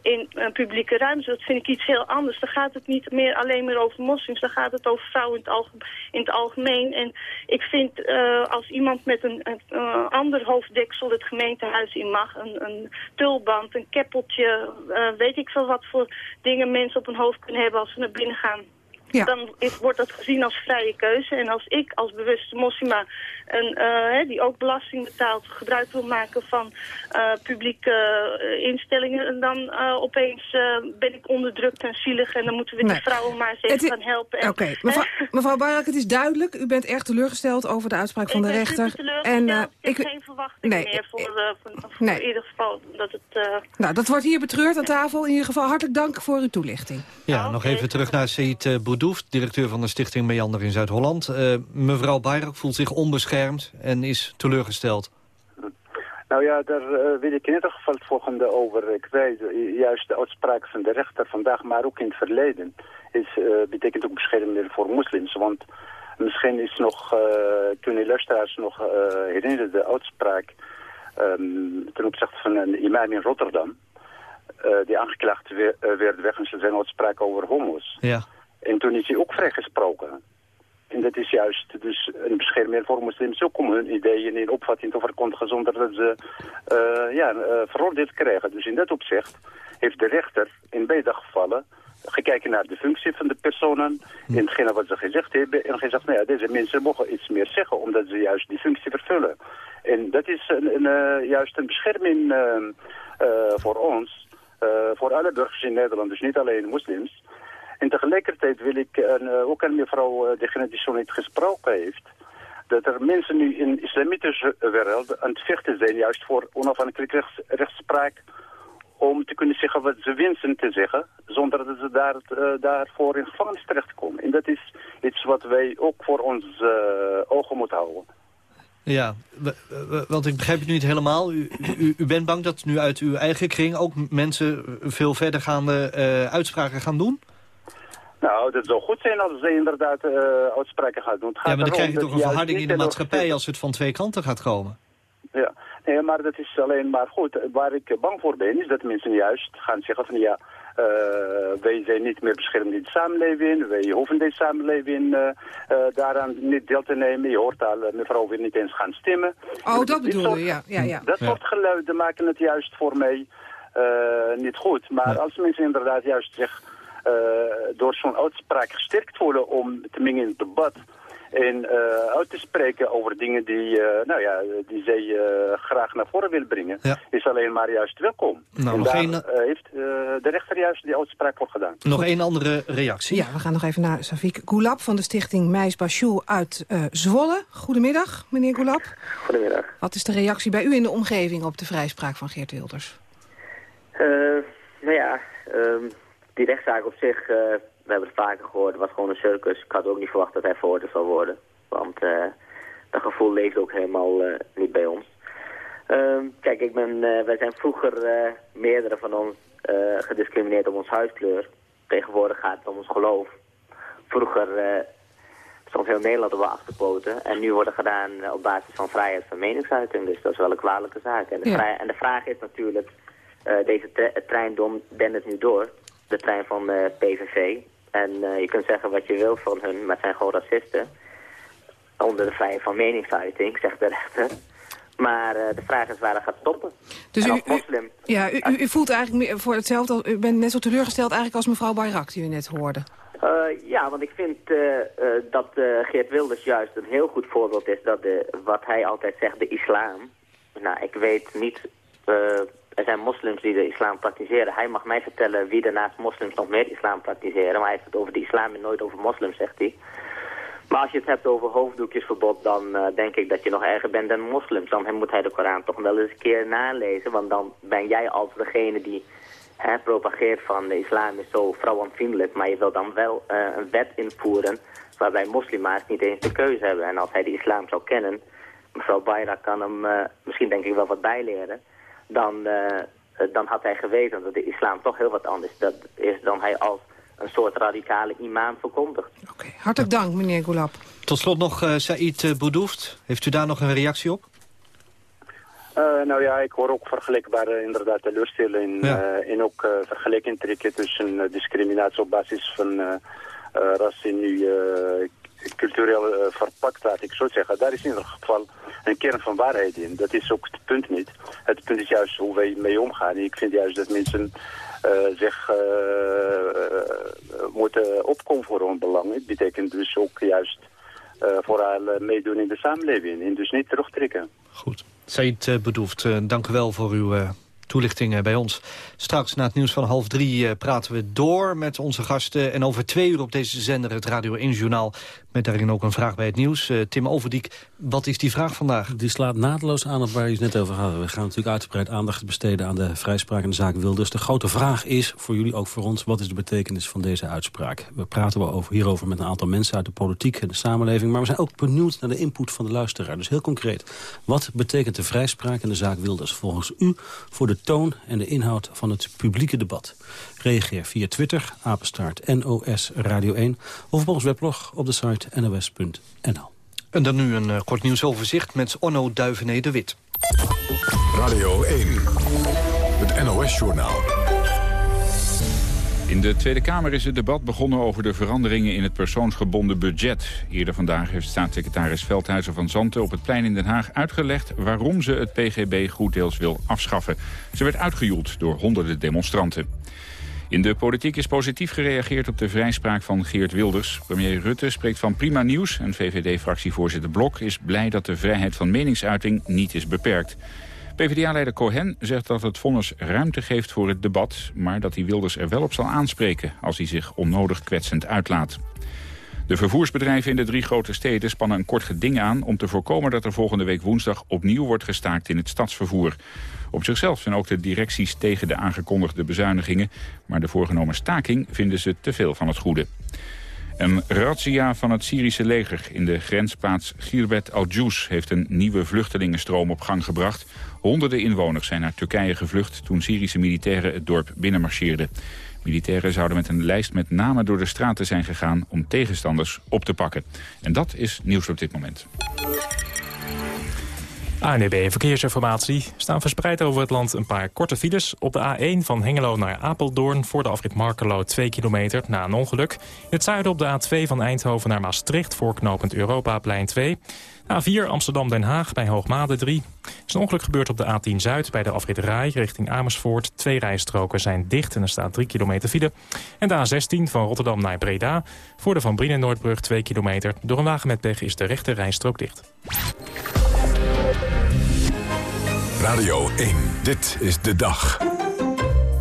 in publieke ruimte. Dat vind ik iets heel anders. Dan gaat het niet meer alleen meer over moslims. Dan gaat het over vrouwen in het, in het algemeen. En ik vind als iemand met een, een ander hoofddeksel het gemeentehuis in mag, een, een tulband, een keppeltje, weet ik veel wat voor dingen mensen op hun hoofd kunnen hebben als ze naar binnen gaan ja. dan is, wordt dat gezien als vrije keuze. En als ik als bewuste moslima, een, uh, die ook belasting betaalt, gebruik wil maken van uh, publieke uh, instellingen, dan opeens ben ik onderdrukt en zielig en dan moeten we nee. die vrouwen maar eens even gaan helpen. Oké, okay. mevrouw, mevrouw Barak, het is duidelijk, u bent erg teleurgesteld over de uitspraak van de rechter. En ik heb geen verwachting nee, meer voor, voor, voor nee. in ieder geval dat het... Nou, dat wordt hier betreurd aan tafel. In ieder geval hartelijk dank voor uw toelichting. Ja, nog even terug naar Said Boudou directeur van de stichting Meander in Zuid-Holland. Uh, mevrouw Bayrak voelt zich onbeschermd en is teleurgesteld. Nou ja, daar uh, wil ik in ieder geval het volgende over Ik weet Juist de uitspraak van de rechter vandaag, maar ook in het verleden, is, uh, betekent ook bescherming voor moslims. Want misschien is nog, uh, kunnen luisteraars nog herinneren de uitspraak um, ten opzichte van een imam in Rotterdam. die aangeklaagd werd wegens zijn uitspraak over homo's. Ja. En toen is hij ook vrijgesproken. En dat is juist dus een bescherming voor moslims ook om hun ideeën en opvatting te verkondigen zonder dat ze uh, ja, uh, veroordeeld krijgen. Dus in dat opzicht heeft de rechter in beide gevallen gekeken naar de functie van de personen, hm. in hetgene wat ze gezegd hebben, en gezegd, nou ja, deze mensen mogen iets meer zeggen, omdat ze juist die functie vervullen. En dat is een, een, uh, juist een bescherming voor ons, voor alle burgers in Nederland, dus niet alleen moslims. En tegelijkertijd wil ik uh, ook aan mevrouw, degene die zo niet gesproken heeft, dat er mensen nu in de islamitische wereld aan het vechten zijn, juist voor onafhankelijke rechts, rechtspraak, om te kunnen zeggen wat ze wensen te zeggen, zonder dat ze daar, daarvoor in gevangenis terechtkomen. En dat is iets wat wij ook voor ons ogen moeten houden. Ja, want ik begrijp het nu niet helemaal. U, u, u, bent bang dat nu uit uw eigen kring ook mensen veel verdergaande uh, uitspraken gaan doen? Nou, dat zou goed zijn als ze inderdaad uh, uitspraken gaan doen. ja, maar dan krijg je toch een verharding in de maatschappij als het van twee kanten gaat komen? Ja, nee, maar dat is alleen maar goed. Waar ik bang voor ben, is dat mensen juist gaan zeggen van ja, uh, wij zijn niet meer beschermd in de samenleving, wij hoeven deze samenleving uh, uh, daaraan niet deel te nemen. Je hoort al mevrouw weer niet eens gaan stemmen. Oh, dat bedoel je, ja. ja, ja. Dat ja. soort geluiden maken het juist voor mij niet goed. Maar als mensen inderdaad juist zich door zo'n uitspraak gesterkt voelen om te mengen in het debat en uh, uit te spreken over dingen die, uh, nou ja, die zij uh, graag naar voren wil brengen, ja. is alleen maar juist welkom. Nou, en nog daar één... heeft de rechter juist die uitspraak voor gedaan. Nog één andere reactie. Ja, we gaan nog even naar Safik Goulab van de stichting Meis Bachou uit Zwolle. Goedemiddag, meneer Goulab. Goedemiddag. Wat is de reactie bij u in de omgeving op de vrijspraak van Geert Wilders? nou ja, um, die rechtszaak op zich we hebben het vaker gehoord, het was gewoon een circus. Ik had ook niet verwacht dat hij veroordeeld zou worden. Want uh, dat gevoel leeft ook helemaal uh, niet bij ons. Uh, kijk, ik ben, uh, wij zijn vroeger meerdere van ons gediscrimineerd op ons huiskleur. Tegenwoordig gaat het om ons geloof. Vroeger stond heel Nederland op achterpoten. En nu wordt het gedaan op basis van vrijheid van meningsuiting. Dus dat is wel een kwalijke zaak. En de, Ja. en de vraag is natuurlijk, deze tre trein dendert nu door. De trein van eh, PVV. En eh, je kunt zeggen wat je wil van hun, maar het zijn gewoon racisten. Onder de vrijheid van meningsuiting, zegt de rechter. Maar eh, de vraag is waar dat gaat stoppen. Dus u, ja, u, u, voelt eigenlijk meer voor hetzelfde, u bent net zo teleurgesteld eigenlijk als mevrouw Bayrak die u net hoorde. Ja, want ik vind dat Geert Wilders juist een heel goed voorbeeld is... dat de, wat hij altijd zegt, de islam... Nou, ik weet niet... er zijn moslims die de islam praktiseren. Hij mag mij vertellen wie er naast moslims nog meer islam praktiseren. Maar hij heeft het over de islam en nooit over moslims, zegt hij. Maar als je het hebt over hoofddoekjesverbod, dan eh, denk ik dat je nog erger bent dan moslims. Dan moet hij de Koran toch wel eens een keer nalezen. Want dan ben jij als degene die hè, propageert van de islam is zo vrouwenvriendelijk. Maar je wil dan wel eh, een wet invoeren waarbij moslima's niet eens de keuze hebben. En als hij de islam zou kennen, mevrouw Bayrak kan hem eh, misschien denk ik wel wat bijleren. Dan, eh, eh, dan had hij geweten dat de islam toch heel wat anders dat is dan hij als een soort radicale imam verkondigt. Hartelijk dank, meneer Goulab. Tot slot nog uh, Said uh, Boudoeft. Heeft u daar nog een reactie op? Uh, nou ja, ik hoor ook vergelijkbare inderdaad teleurstelling Ja. uh, en ook uh, vergelijking trekken tussen uh, discriminatie op basis van uh, uh, ras en nu cultureel uh, verpakt, laat ik zo zeggen. Daar is in ieder geval een kern van waarheid in. Dat is ook het punt niet. Het punt is juist hoe wij mee omgaan. Ik vind juist dat mensen uh, zich uh, moeten opkomen voor hun belangen. Het betekent dus ook juist vooral meedoen in de samenleving en dus niet terugtrekken. Goed. Said uh, dank u wel voor uw toelichting bij ons. Straks na het nieuws van half drie uh, praten we door met onze gasten. En over twee uur op deze zender het Radio 1 Journaal. Met daarin ook een vraag bij het nieuws. Uh, Tim Overdiek, wat is die vraag vandaag? Die slaat naadloos aan op waar je het net over had. We gaan natuurlijk uitgebreid aandacht besteden aan de vrijspraak en de zaak Wilders. De grote vraag is, voor jullie ook voor ons, wat is de betekenis van deze uitspraak? We praten we over, hierover met een aantal mensen uit de politiek en de samenleving. Maar we zijn ook benieuwd naar de input van de luisteraar. Dus heel concreet, wat betekent de vrijspraak en de zaak Wilders volgens u voor de toon en de inhoud van het publieke debat? Reageer via Twitter, apenstaart NOS Radio 1 of op ons weblog op de site nos.nl. En dan nu een uh, kort nieuwsoverzicht met Onno Duivené de Wit. Radio 1, het NOS-journaal. In de Tweede Kamer is het debat begonnen over de veranderingen in het persoonsgebonden budget. Eerder vandaag heeft staatssecretaris Veldhuizen van Zanten op het plein in Den Haag uitgelegd waarom ze het PGB goeddeels wil afschaffen. Ze werd uitgejoeld door honderden demonstranten. In de politiek is positief gereageerd op de vrijspraak van Geert Wilders. Premier Rutte spreekt van prima nieuws en VVD-fractievoorzitter Blok is blij dat de vrijheid van meningsuiting niet is beperkt. PvdA-leider Cohen zegt dat het vonnis ruimte geeft voor het debat... maar dat hij Wilders er wel op zal aanspreken als hij zich onnodig kwetsend uitlaat. De vervoersbedrijven in de drie grote steden spannen een kort geding aan... om te voorkomen dat er volgende week woensdag opnieuw wordt gestaakt in het stadsvervoer. Op zichzelf zijn ook de directies tegen de aangekondigde bezuinigingen... maar de voorgenomen staking vinden ze te veel van het goede. Een razzia van het Syrische leger in de grensplaats Girbet al-Jous... heeft een nieuwe vluchtelingenstroom op gang gebracht. Honderden inwoners zijn naar Turkije gevlucht... toen Syrische militairen het dorp binnenmarcheerden. Militairen zouden met een lijst met namen door de straten zijn gegaan... om tegenstanders op te pakken. En dat is nieuws op dit moment. ANEB Verkeersinformatie. staan verspreid over het land een paar korte files. Op de A1 van Hengelo naar Apeldoorn voor de afrit Markelo 2 kilometer na een ongeluk. In het zuiden op de A2 van Eindhoven naar Maastricht voor knooppunt Europaplein 2. A4 Amsterdam-Den Haag bij Hoogmade 3. Er is een ongeluk gebeurd op de A10 Zuid bij de afrit Rai richting Amersfoort. Twee rijstroken zijn dicht en er staat 3 kilometer file. En de A16 van Rotterdam naar Breda voor de Van Brienen Noordbrug 2 kilometer. Door een wagen met pech is de rechte rijstrook dicht. Radio 1, dit is de dag.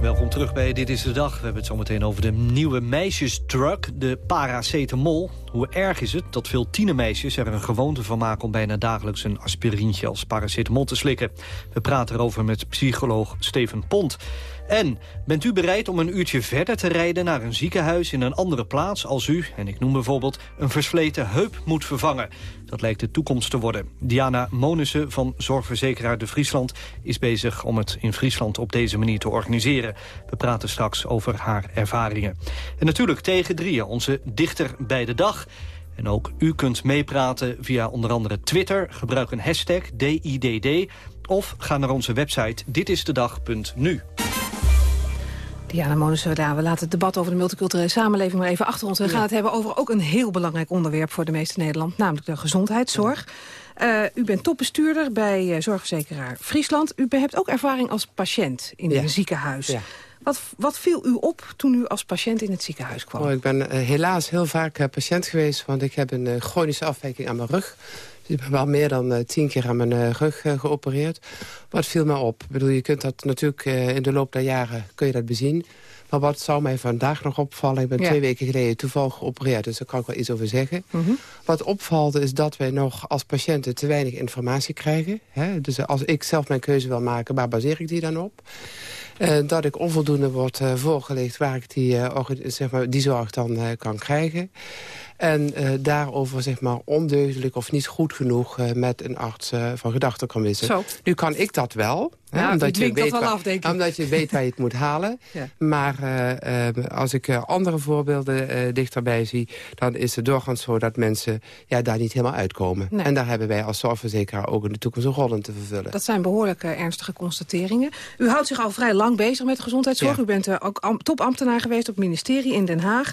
Welkom terug bij Dit is de Dag. We hebben het zo meteen over de nieuwe meisjesdrug, de paracetamol. Hoe erg is het dat veel tienermeisjes er een gewoonte van maken... om bijna dagelijks een aspirintje als paracetamol te slikken? We praten erover met psycholoog Steven Pont. En bent u bereid om een uurtje verder te rijden naar een ziekenhuis in een andere plaats als u, en ik noem bijvoorbeeld, een versleten heup moet vervangen? Dat lijkt de toekomst te worden. Diana Monussen van Zorgverzekeraar de Friesland is bezig om het in Friesland op deze manier te organiseren. We praten straks over haar ervaringen. En natuurlijk tegen drieën, onze dichter bij de dag. En ook u kunt meepraten via onder andere Twitter. Gebruik een hashtag DIDD of ga naar onze website ditistedag.nu. Diana Monussen, we laten het debat over de multiculturele samenleving maar even achter ons. We gaan het hebben over ook een heel belangrijk onderwerp voor de meeste Nederland, namelijk de gezondheidszorg. Uh, u bent topbestuurder bij uh, zorgverzekeraar Friesland. U hebt ook ervaring als patiënt in een ziekenhuis. Ja. Wat, wat, viel u op toen u als patiënt in het ziekenhuis kwam? Oh, ik ben uh, helaas heel vaak patiënt geweest, want ik heb een chronische afwijking aan mijn rug. Ik ben wel meer dan uh, tien keer aan mijn uh, rug uh, geopereerd. Wat viel me op? Ik bedoel, je kunt dat natuurlijk in de loop der jaren kun je dat bezien. Maar wat zou mij vandaag nog opvallen... ik ben ja. twee weken geleden toevallig geopereerd... dus daar kan ik wel iets over zeggen. Mm -hmm. Wat opvalt is dat wij nog als patiënten te weinig informatie krijgen. Hè? Dus als ik zelf mijn keuze wil maken, waar baseer ik die dan op? Uh, dat ik onvoldoende wordt uh, voorgelegd waar ik die, uh, zeg maar, die zorg dan kan krijgen. En daarover zeg maar ondeugdelijk of niet goed genoeg met een arts van gedachten kan wisselen. Zo. Nu kan ik dat wel. Ja, omdat, je weet wel waar, af, omdat je weet waar je het moet halen. Ja. Maar uh, uh, als ik uh, andere voorbeelden dichterbij zie... dan is het doorgaans zo dat mensen ja, daar niet helemaal uitkomen. Nee. En daar hebben wij als zorgverzekeraar ook in de toekomst een rol in te vervullen. Dat zijn behoorlijk ernstige constateringen. U houdt zich al vrij lang bezig met gezondheidszorg. Ja. U bent ook topambtenaar geweest op het ministerie in Den Haag.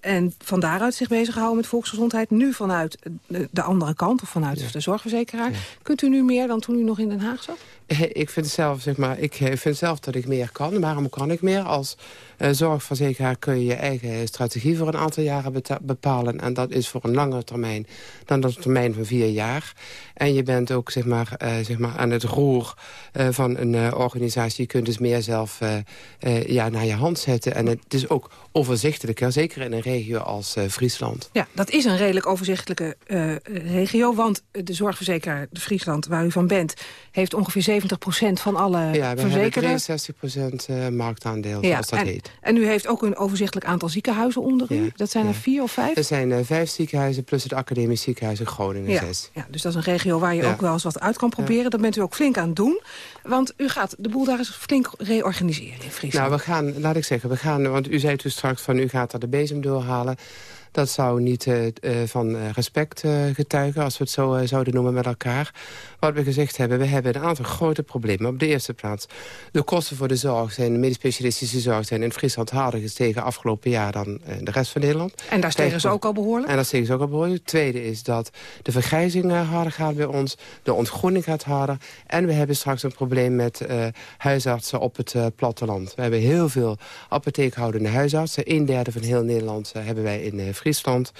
en van daaruit zich bezig gehouden met volksgezondheid. Nu vanuit de andere kant, of vanuit ja. de zorgverzekeraar. Kunt u nu meer dan toen u nog in Den Haag zat? Ik vind zelf, zeg maar, ik vind zelf dat ik meer kan. Waarom kan ik meer? Als uh, zorgverzekeraar kun je je eigen strategie voor een aantal jaren bepalen. En dat is voor een langere termijn dan de termijn van vier jaar. En je bent ook zeg maar, zeg maar, aan het roer van een organisatie. Je kunt dus meer zelf ja, naar je hand zetten. En het is ook overzichtelijker, zeker in een regio als Friesland. Ja, dat is een redelijk overzichtelijke regio. Want de zorgverzekeraar de Friesland, waar u van bent... heeft ongeveer 70% van alle ja, we verzekerden. hebben 63% marktaandeel, ja, zoals dat en, heet. En u heeft ook een overzichtelijk aantal ziekenhuizen onder u. Ja, dat zijn er vier of vijf? Er zijn uh, vijf ziekenhuizen plus het academisch ziekenhuis in Groningen ja, zes. Ja, dus dat is een regio waar je ook wel eens wat uit kan proberen. Dat bent u ook flink aan het doen. Want u gaat de boel daar eens flink reorganiseren in Friesland. Nou, we gaan, laat ik zeggen, we gaan, want u zei toen straks van u gaat er de bezem doorhalen. Dat zou niet van respect getuigen, als we het zo zouden noemen met elkaar. Wat we gezegd hebben, we hebben een aantal grote problemen. Op de eerste plaats, de kosten voor de zorg zijn, de medisch specialistische zorg zijn in Friesland harder gestegen afgelopen jaar dan de rest van Nederland. En daar stegen ze ook al behoorlijk? En daar stegen ze ook al behoorlijk. Het tweede is dat de vergrijzing harder gaat bij ons, de ontgroening gaat harder. En we hebben straks een probleem met uh, huisartsen op het uh, platteland. We hebben heel veel apotheekhoudende huisartsen. Een derde van heel Nederland uh, hebben wij in Friesland.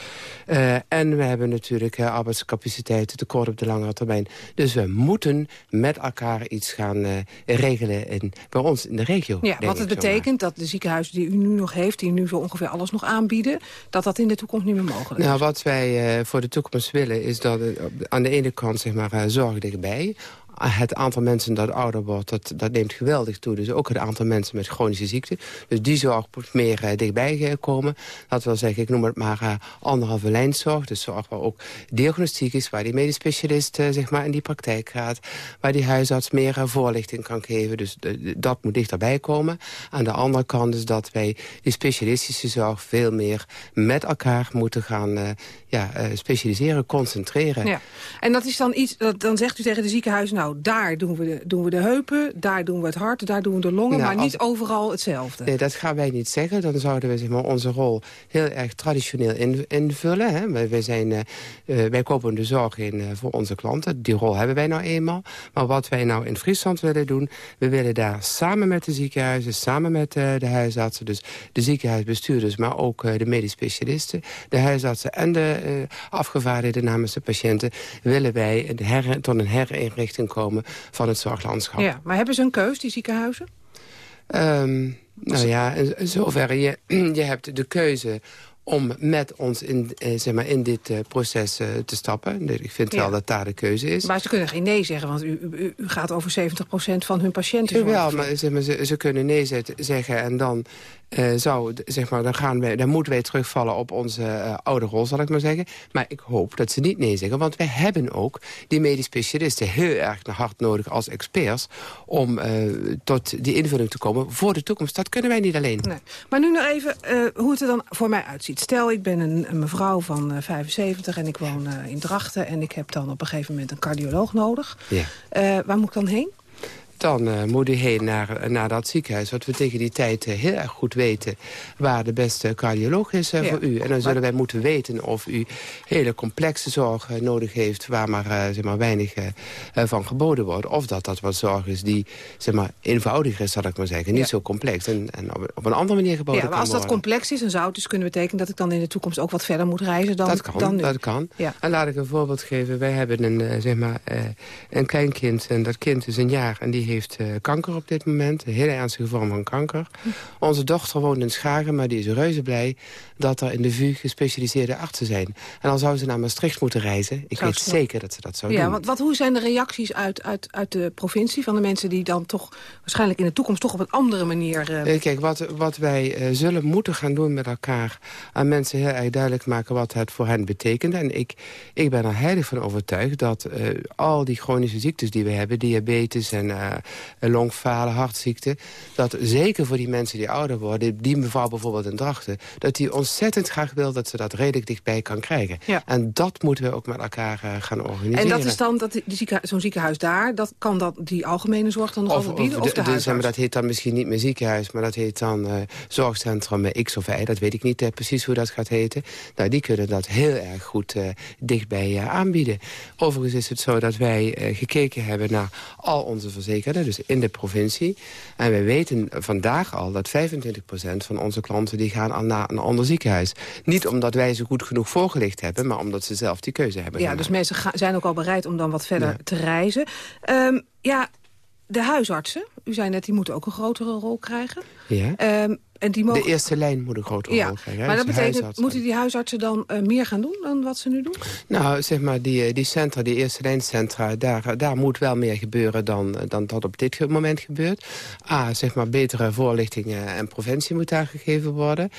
en we hebben natuurlijk arbeidscapaciteiten tekort op de langere termijn. Dus we moeten met elkaar iets gaan regelen in, bij ons in de regio. Ja, wat het betekent dat de ziekenhuizen die u nu nog heeft... die nu zo ongeveer alles nog aanbieden... dat dat in de toekomst niet meer mogelijk is. Nou, wat wij voor de toekomst willen is dat aan de ene kant zeg maar, zorg dichtbij het aantal mensen dat ouder wordt, dat, dat neemt geweldig toe. Dus ook het aantal mensen met chronische ziekten. Dus die zorg moet meer uh, dichtbij komen. Dat wil zeggen, ik noem het maar uh, anderhalve lijnzorg. Dus zorg waar ook diagnostiek is, waar die medisch specialist zeg maar in die praktijk gaat. Waar die huisarts meer voorlichting kan geven. Dus dat moet dichterbij komen. Aan de andere kant is dat wij die specialistische zorg veel meer met elkaar moeten gaan ja, specialiseren, concentreren. Ja. En dat is dan iets, dat, dan zegt u tegen de ziekenhuizen... nou, daar doen we, de, doen we de heupen, daar doen we het hart, daar doen we de longen... Nou, maar niet overal hetzelfde. Nee, dat gaan wij niet zeggen. Dan zouden we zeg maar, onze rol heel erg traditioneel invullen. Hè. Wij, wij, zijn, uh, wij kopen de zorg in uh, voor onze klanten. Die rol hebben wij nou eenmaal. Maar wat wij nou in Friesland willen doen... we willen daar samen met de ziekenhuizen, samen met uh, de huisartsen... dus de ziekenhuisbestuurders, maar ook de medisch specialisten... de huisartsen en de afgevaardigden namens de patiënten... willen wij een her, tot een herinrichting komen van het zorglandschap. Ja, maar hebben ze een keus, die ziekenhuizen? Um, nou ja, in zoverre, je, je hebt de keuze om met ons in, eh, zeg maar, in dit uh, proces uh, te stappen. Ik vind wel dat daar de keuze is. Maar ze kunnen geen nee zeggen, want u, u, u gaat over 70% van hun patiënten. Jawel, maar, zeg maar ze, ze, kunnen nee zeggen en dan uh, zou, zeg maar, dan, gaan wij, dan moeten wij terugvallen op onze uh, oude rol, zal ik maar zeggen. Maar ik hoop dat ze niet nee zeggen. Want wij hebben ook die medisch specialisten heel erg hard nodig als experts... om uh, tot die invulling te komen voor de toekomst. Dat kunnen wij niet alleen. Nee. Maar nu nog even hoe het er dan voor mij uitziet. Stel, ik ben een, een mevrouw van 75 en ik woon in Drachten... en ik heb dan op een gegeven moment een cardioloog nodig. Ja. waar moet ik dan heen? Dan uh, moet u heen naar, naar dat ziekenhuis. Want we tegen die tijd uh, heel erg goed weten waar de beste cardioloog is uh, ja. voor u. En dan zullen wij moeten weten of u hele complexe zorg nodig heeft... waar maar, zeg maar weinig van geboden wordt. Of dat dat wat zorg is die zeg maar, eenvoudiger is, zal ik maar zeggen. Niet ja. zo complex en, en op, op, een andere manier geboden ja, maar als dat complex is, dan zou het dus kunnen betekenen... dat ik dan in de toekomst ook wat verder moet reizen dan, dat kan, dan Dat kan. Ja. En laat ik een voorbeeld geven. Wij hebben een, zeg maar, een klein kind en dat kind is een jaar... en die heeft uh, kanker op dit moment. Een hele ernstige vorm van kanker. Onze dochter woont in Schagen, maar die is reuze blij... dat er in de VU gespecialiseerde artsen zijn. En dan zou ze naar Maastricht moeten reizen. Ik weet zeker dat ze dat zou ja, doen. Want, wat, hoe zijn de reacties uit, uit, uit de provincie... van de mensen die dan toch waarschijnlijk in de toekomst... toch op een andere manier... Uh... Kijk, wat, wat wij uh, zullen moeten gaan doen met elkaar... aan mensen heel erg duidelijk maken wat het voor hen betekent. En ik, ik ben er heilig van overtuigd dat al die chronische ziektes die we hebben... diabetes en longfalen, hartziekte... dat zeker voor die mensen die ouder worden... die mevrouw bijvoorbeeld in Drachten... dat die ontzettend graag wil dat ze dat redelijk dichtbij kan krijgen. Ja. En dat moeten we ook met elkaar uh, gaan organiseren. En dat is dan dat zieke, zo'n ziekenhuis daar... dat kan dat die algemene zorg dan nog altijd bieden? Of, de, de, dat heet dan misschien niet meer ziekenhuis... maar dat heet dan uh, zorgcentrum X of Y. Dat weet ik niet uh, precies hoe dat gaat heten. Nou, die kunnen dat heel erg goed dichtbij aanbieden. Overigens is het zo dat wij gekeken hebben naar al onze dus in de provincie. En wij weten vandaag al dat 25% van onze klanten... die gaan al naar een ander ziekenhuis. Niet omdat wij ze goed genoeg voorgelicht hebben... maar omdat ze zelf die keuze hebben Ja, dus mensen zijn ook al bereid om dan wat verder te reizen. Um, ja, de huisartsen, u zei net, die moeten ook een grotere rol krijgen. Ja. Um, en die mogen... De eerste lijn moet een grotere ja, rol krijgen. Maar dat betekent, moeten die huisartsen dan uh, meer gaan doen dan wat ze nu doen? Nou, zeg maar, die, eh, die centra, die eerste lijncentra... daar, daar moet wel meer gebeuren dan, eh, dan dat op dit moment gebeurt. A, zeg maar, betere voorlichtingen en preventie moet daar gegeven worden.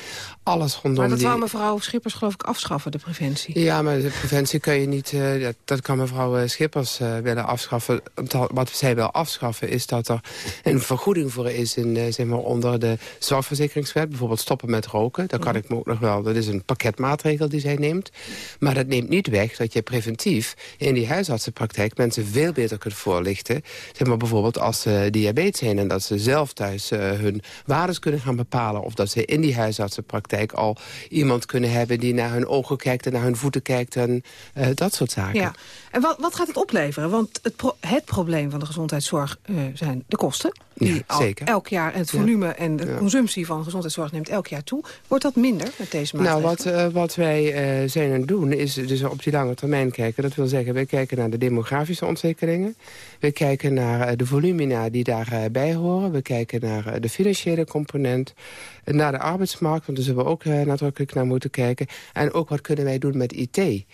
Alles rondom Maar dat die... wou mevrouw Schippers geloof ik afschaffen, de preventie. Ja, maar de preventie kun je niet... Uh, dat, dat, kan mevrouw Schippers uh, willen afschaffen. Wat zij wil afschaffen is dat er een vergoeding voor is... In, zeg maar, onder de zorgverzekering verzekeringswet. Bijvoorbeeld stoppen met roken. Daar kan ik me ook nog wel... Dat is een pakketmaatregel die zij neemt. Maar dat neemt niet weg dat je preventief in die huisartsenpraktijk... mensen veel beter kunt voorlichten. Zeg maar bijvoorbeeld als ze diabetes zijn... en dat ze zelf thuis uh, hun waardes kunnen gaan bepalen. Of dat ze in die huisartsenpraktijk al iemand kunnen hebben... die naar hun ogen kijkt en naar hun voeten kijkt en uh, dat soort zaken. Ja. En wat, wat gaat het opleveren? Want het, pro het probleem van de gezondheidszorg uh, zijn de kosten. Die ja, zeker. elk jaar het volume ja. en de ja. consumptie van gezondheidszorg neemt elk jaar toe. Wordt dat minder met deze maatregelen? Nou, wat, uh, wat wij uh, zijn aan het doen is dus op die lange termijn kijken. Dat wil zeggen, wij kijken naar de demografische ontwikkelingen. We kijken naar uh, de volumina die daarbij horen. We kijken naar de financiële component. Naar de arbeidsmarkt, want daar zullen we ook nadrukkelijk naar moeten kijken. En ook wat kunnen wij doen met IT.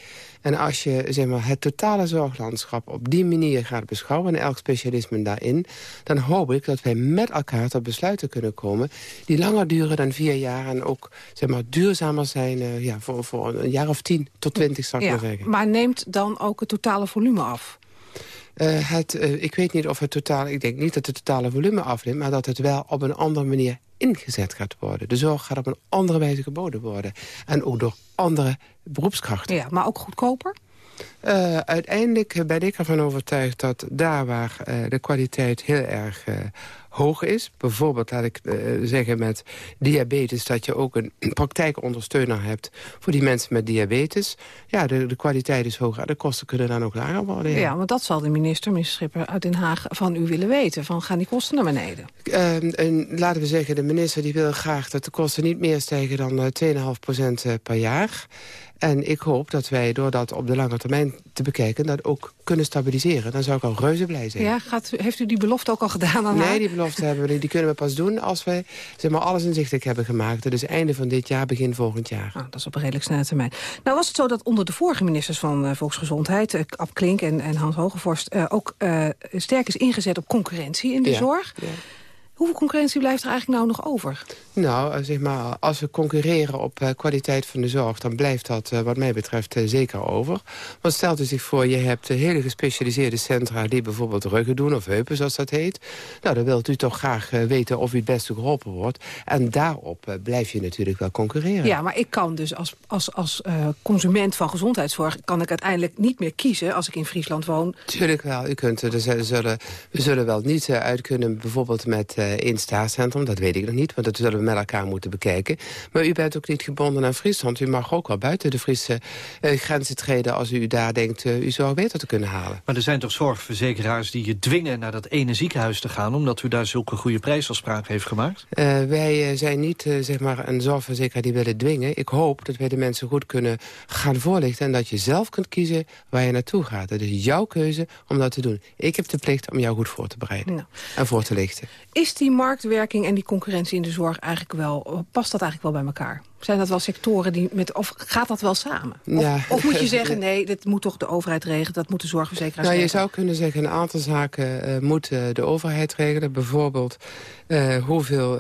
En als je zeg maar, het totale zorglandschap op die manier gaat beschouwen... en elk specialisme daarin... dan hoop ik dat wij met elkaar tot besluiten kunnen komen... die langer duren dan vier jaar en ook zeg maar, duurzamer zijn... Uh, ja, voor, voor een jaar of tien tot twintig, zou ik ja, maar zeggen. Maar neemt dan ook het totale volume af? Uh, het, uh, ik weet niet of het totale... Ik denk niet dat het totale volume afneemt... maar dat het wel op een andere manier ingezet gaat worden. De zorg gaat op een andere wijze geboden worden. En ook door andere beroepskrachten. Ja, maar ook goedkoper? Uh, uiteindelijk ben ik ervan overtuigd dat daar waar uh, de kwaliteit heel erg uh, hoog is... bijvoorbeeld, laat ik zeggen, met diabetes... dat je ook een praktijkondersteuner hebt voor die mensen met diabetes. Ja, de, de kwaliteit is hoger. De kosten kunnen dan ook lager worden. Ja, ja want dat zal de minister, minister Schipper uit Den Haag... van u willen weten. Van, gaan die kosten naar beneden? en, laten we zeggen, de minister die wil graag dat de kosten niet meer stijgen dan 2,5% per jaar... En ik hoop dat wij, door dat op de lange termijn te bekijken... dat ook kunnen stabiliseren. Dan zou ik al reuze blij zijn. Ja, gaat, heeft u die belofte ook al gedaan? Aan nee, haar? die belofte hebben we, die kunnen we pas doen... als wij zeg maar, alles inzichtelijk hebben gemaakt. Dus einde van dit jaar, begin volgend jaar. Ah, dat is op een redelijk snelle termijn. Nou was het zo dat onder de vorige ministers van uh, Volksgezondheid... Uh, Ab Klink en, en Hans Hogevorst... Uh, ook sterk is ingezet op concurrentie in de ja, zorg... Ja. Hoeveel concurrentie blijft er eigenlijk nou nog over? Nou, zeg maar, als we concurreren op uh, kwaliteit van de zorg... dan blijft dat uh, wat mij betreft uh, zeker over. Want stelt u zich voor, je hebt hele gespecialiseerde centra... die bijvoorbeeld ruggen doen, of heupen zoals dat heet. Nou, dan wilt u toch graag weten of u het beste geholpen wordt. En daarop blijf je natuurlijk wel concurreren. Ja, maar ik kan dus als, als, als consument van gezondheidszorg... kan ik uiteindelijk niet meer kiezen als ik in Friesland woon. Tuurlijk wel. U kunt, er zullen, we zullen wel niet uit kunnen bijvoorbeeld met één staatscentrum. Dat weet ik nog niet, want dat zullen we met elkaar moeten bekijken. Maar u bent ook niet gebonden aan Friesland. U mag ook wel buiten de Friese uh, grenzen treden... als u daar denkt uh, uw zorg beter te kunnen halen. Maar er zijn toch zorgverzekeraars die je dwingen naar dat ene ziekenhuis te gaan... omdat u daar zulke goede prijsafspraken heeft gemaakt? Uh, wij zijn niet zeg maar een zorgverzekeraar die willen dwingen. Ik hoop dat wij de mensen goed kunnen gaan voorlichten... en dat je zelf kunt kiezen waar je naartoe gaat. Het is jouw keuze om dat te doen. Ik heb de plicht om jou goed voor te bereiden nou. en voor te lichten. Is die marktwerking en die concurrentie in de zorg eigenlijk wel... past dat eigenlijk wel bij elkaar? Zijn dat wel sectoren die met... of gaat dat wel samen? Of, ja. of moet je zeggen, nee, dit moet toch de overheid regelen... dat moet de zorgverzekeraars nou, regelen? Je zou kunnen zeggen, een aantal zaken uh, moet uh, de overheid regelen. Bijvoorbeeld uh, hoeveel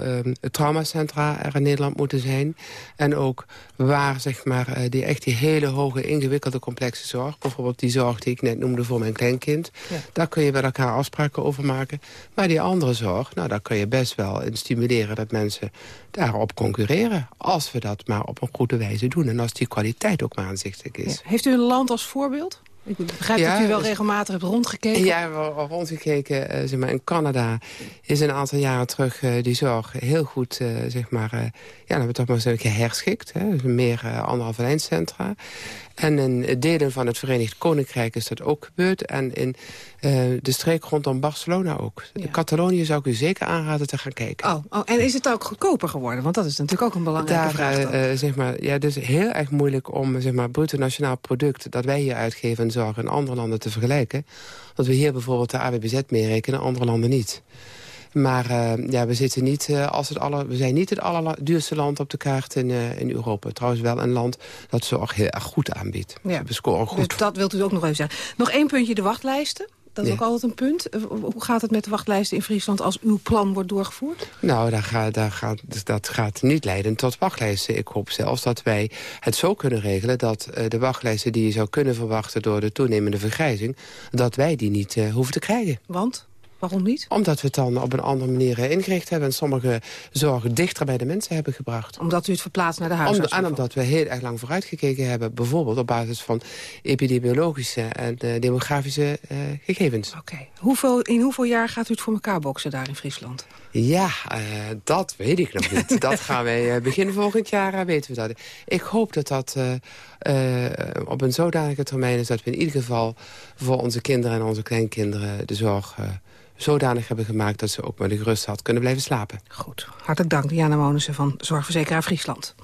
traumacentra er in Nederland moeten zijn. En ook waar, zeg maar, die echt die hele hoge, ingewikkelde, complexe zorg... bijvoorbeeld die zorg die ik net noemde voor mijn kleinkind... Ja. daar kun je met elkaar afspraken over maken. Maar die andere zorg, nou, daar kun je best wel in stimuleren... dat mensen daarop concurreren. Als we dat maar op een goede wijze doen. En als die kwaliteit ook maar aanzichtelijk is. Heeft u een land als voorbeeld? Ik begrijp ja, dat u wel regelmatig hebt rondgekeken. Ja, we hebben rondgekeken. Uh, zeg maar, in Canada is een aantal jaren terug uh, die zorg heel goed, uh, zeg maar, ja, dan hebben we toch maar eens geherschikt. Hè, dus meer anderhalve lijncentra. En in delen van het Verenigd Koninkrijk is dat ook gebeurd. En in de streek rondom Barcelona ook. Ja. Catalonië zou ik u zeker aanraden te gaan kijken. Oh, oh, en is het ook goedkoper geworden? Want dat is natuurlijk ook een belangrijke Daar, vraag. Uh, zeg maar, ja, het is heel erg moeilijk om zeg maar, bruto nationaal product... dat wij hier uitgeven en zorg in andere landen te vergelijken. Dat we hier bijvoorbeeld de AWBZ meerekenen, andere landen niet. Maar uh, ja, we, zitten niet, uh, als het alle, we zijn niet het allerduurste land op de kaart in, uh, in Europa. Trouwens wel een land dat zorg heel erg goed aanbiedt. Ja. We scoren goed. Dus dat wilt u ook nog even zeggen. Nog één puntje, de wachtlijsten. Dat is Ja. ook altijd een punt. Hoe gaat het met de wachtlijsten in Friesland als uw plan wordt doorgevoerd? Nou, daar gaat, daar gaat, dus dat gaat niet leiden tot wachtlijsten. Ik hoop zelfs dat wij het zo kunnen regelen... dat uh, de wachtlijsten die je zou kunnen verwachten door de toenemende vergrijzing... dat wij die niet uh, hoeven te krijgen. Want? Waarom niet? Omdat we het dan op een andere manier eh, ingericht hebben... en sommige zorgen dichter bij de mensen hebben gebracht. Omdat u het verplaatst naar de huisarts? en omdat we heel erg lang vooruitgekeken hebben. Bijvoorbeeld op basis van epidemiologische en uh, demografische uh, gegevens. Oké. Hoeveel, in hoeveel jaar gaat u het voor elkaar boksen daar in Friesland? Ja, uh, dat weet ik nog niet. dat gaan wij begin volgend jaar weten we dat. Ik hoop dat dat op een zodanige termijn is... dat we in ieder geval voor onze kinderen en onze kleinkinderen de zorg zodanig hebben gemaakt... dat ze ook met de gerust had kunnen blijven slapen. Goed. Hartelijk dank, Diana Monissen van Zorgverzekeraar Friesland.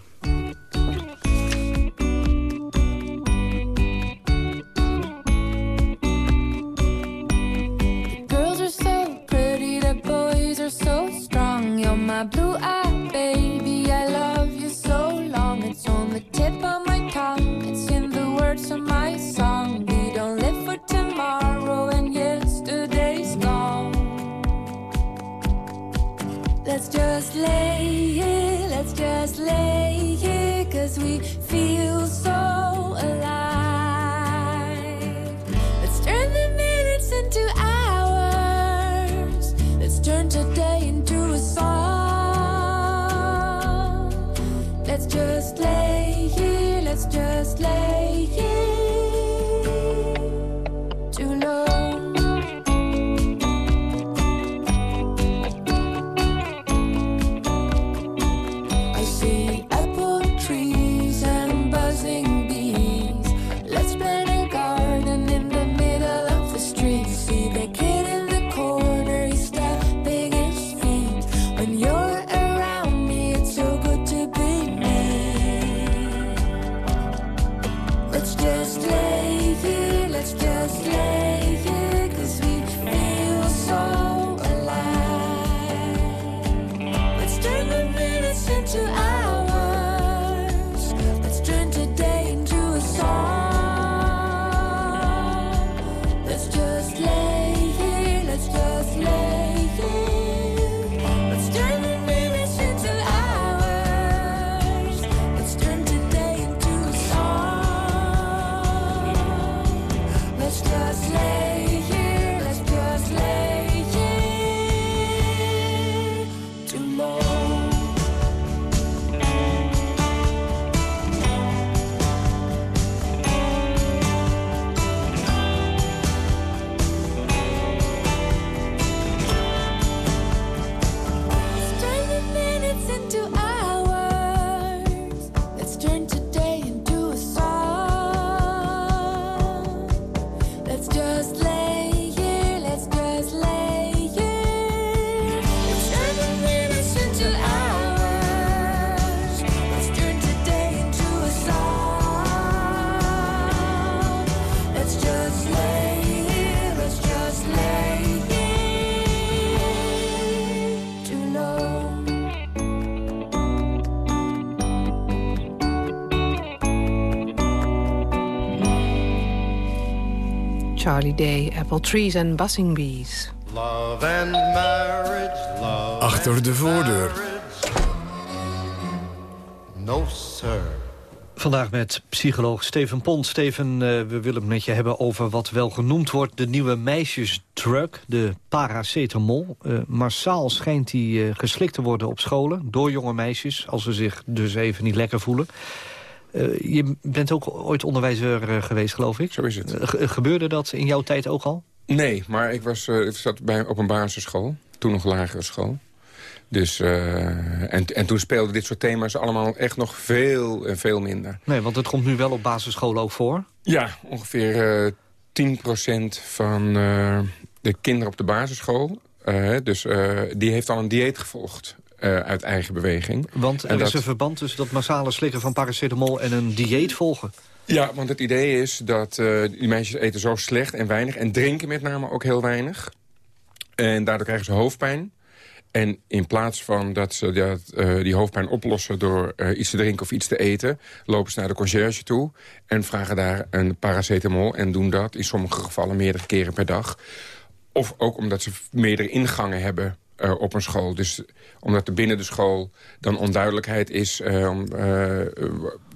Charlie Day, Apple Trees and Buzzing Bees. Love and marriage, love Achter de voordeur. No, sir. Vandaag met psycholoog Steven Pont. Steven, eh, we willen het met je hebben over wat wel genoemd wordt... de nieuwe meisjesdrug, de paracetamol. Eh, massaal schijnt die eh, geslikt te worden op scholen door jonge meisjes... als ze zich dus even niet lekker voelen. Eh, je bent ook ooit onderwijzer eh, geweest, geloof ik. Zo is het. Eh, ge- gebeurde dat in jouw tijd ook al? Nee, maar ik, was, ik zat bij, op een basisschool. Toen nog lagere school. Dus, en, en toen speelden dit soort thema's allemaal echt nog veel en veel minder. Nee, want het komt nu wel op basisscholen ook voor. Ja, ongeveer eh 10% van de kinderen op de basisschool... dus die heeft al een dieet gevolgd eh, uit eigen beweging. Want er En is dat- een verband tussen dat massale slikken van paracetamol... en een dieet volgen. Ja, want het idee is dat eh, die meisjes eten zo slecht en weinig... en drinken met name ook heel weinig. En daardoor krijgen ze hoofdpijn. En in plaats van dat ze dat, eh, die hoofdpijn oplossen door iets te drinken of iets te eten... lopen ze naar de conciërge toe en vragen daar een paracetamol... en doen dat in sommige gevallen meerdere keren per dag. Of ook omdat ze meerdere ingangen hebben eh, op een school. Dus omdat er binnen de school dan onduidelijkheid is... eh, eh,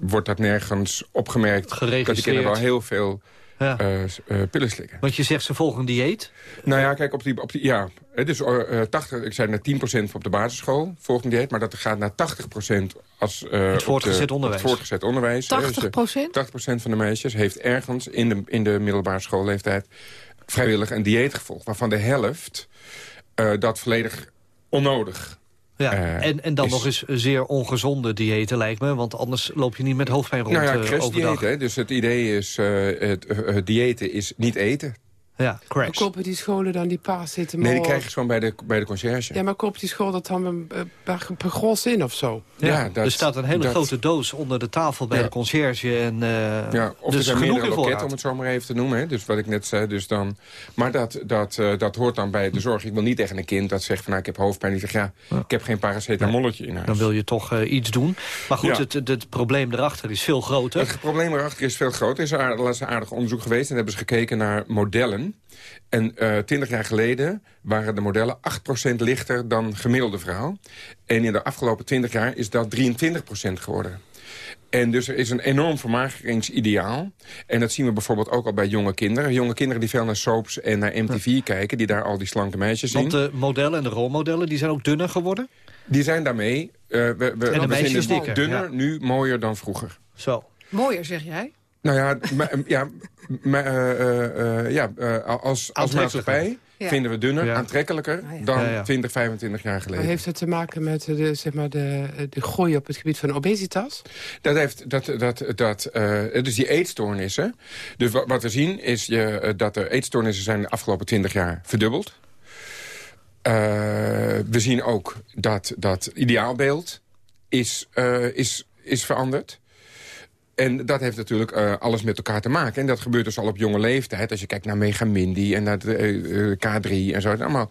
wordt dat nergens opgemerkt dat die kinderen wel heel veel Ja. eh, eh, pillen slikken. Want je zegt ze volgen een dieet. Nou ja, kijk, op die, op die, ja, het is eh, eh, 80, ik zei net 10% op de basisschool volgende dieet, maar dat gaat naar 80% als eh, Het voortgezet op de- onderwijs. het voortgezet onderwijs. hè. Dus de- 80%? 80% van de meisjes heeft ergens in de, in de middelbare schoolleeftijd vrijwillig een dieet gevolgd, waarvan de helft dat volledig onnodig. Ja. eh, en, en dan is. nog eens zeer ongezonde diëten, lijkt me. Want anders loop je niet met hoofdpijn rond Nou ja, eh, overdag. dieet, hè. Dus het idee is, eh, het, eh, het diëten is niet eten. Ja, Maar kopen die scholen dan die paracetamol? Nee, die krijgen ze gewoon bij de, bij de conciërge. Ja, maar koopt die school dat dan eh, per, per gros in of zo? Ja, dat- er staat een hele dat- grote doos onder de tafel bij Ja. de conciërge. En, eh, Ja, of dus er zijn genoeg meerdere in loketten, om het zo maar even te noemen. Hè. Dus wat ik net zei. Dus dan, maar dat, dat, eh, dat hoort dan bij de zorg. Ik wil niet tegen een kind dat zegt van nou, ik heb hoofdpijn. Die zegt ja, ik heb geen paracetamolletje in huis. Dan wil je toch eh, iets doen. Maar goed, Ja. het, het, het probleem erachter is veel groter. Het probleem erachter is veel groter. Er is een een aardig onderzoek geweest. En hebben ze gekeken naar modellen. En eh, twintig jaar geleden waren de modellen 8% lichter dan gemiddelde vrouw. En in de afgelopen 20 jaar is dat 23% geworden. En dus er is een enorm vermageringsideaal. En dat zien we bijvoorbeeld ook al bij jonge kinderen. Jonge kinderen die veel naar soaps en naar MTV kijken... die daar al die slanke meisjes zien. Want de modellen en de rolmodellen die zijn ook dunner geworden. Die zijn daarmee... eh, we, we, de we meisjes dikker, dunner ja. nu mooier dan vroeger. Zo. Mooier, zeg jij? Nou ja, maar, ja, maar, eh, eh, eh, ja eh, als, als maatschappij Ja. vinden we dunner, Ja. aantrekkelijker... Ah, ja. dan Ja, ja. 20, 25 jaar geleden. Maar heeft het te maken met de, zeg maar de, de groei op het gebied van obesitas? Dat heeft, dat, dat, dat, eh, dus die eetstoornissen. Dus wat, wat we zien is je, dat de eetstoornissen zijn de afgelopen 20 jaar verdubbeld. Eh, we zien ook dat dat ideaalbeeld is, eh, is, is veranderd. En dat heeft natuurlijk eh, alles met elkaar te maken. En dat gebeurt dus al op jonge leeftijd. Als je kijkt naar Megamindi en naar de, eh, eh, K3 en zo. Allemaal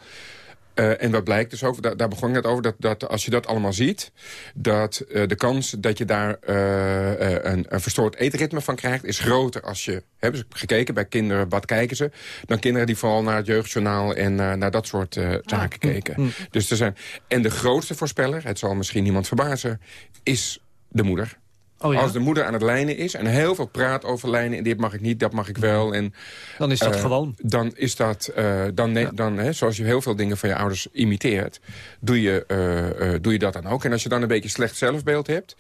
en wat blijkt dus ook, daar, daar begon ik net over... Dat, dat als je dat allemaal ziet, dat de kans dat je daar een, een verstoord eetritme van krijgt... is groter als je, hebben ze gekeken bij kinderen, wat kijken ze... dan kinderen die vooral naar het jeugdjournaal en naar dat soort eh, zaken keken. Dus er zijn, en de grootste voorspeller, het zal misschien niemand verbazen, is de moeder. Oh ja? Als de moeder aan het lijnen is en heel veel praat over lijnen... en dit mag ik niet, dat mag ik wel. En, Dan is dat eh, gewoon. Dan is dat, eh, dan, dan hè, zoals je heel veel dingen van je ouders imiteert... Doe je, eh, doe je dat dan ook. En als je dan een beetje slecht zelfbeeld hebt...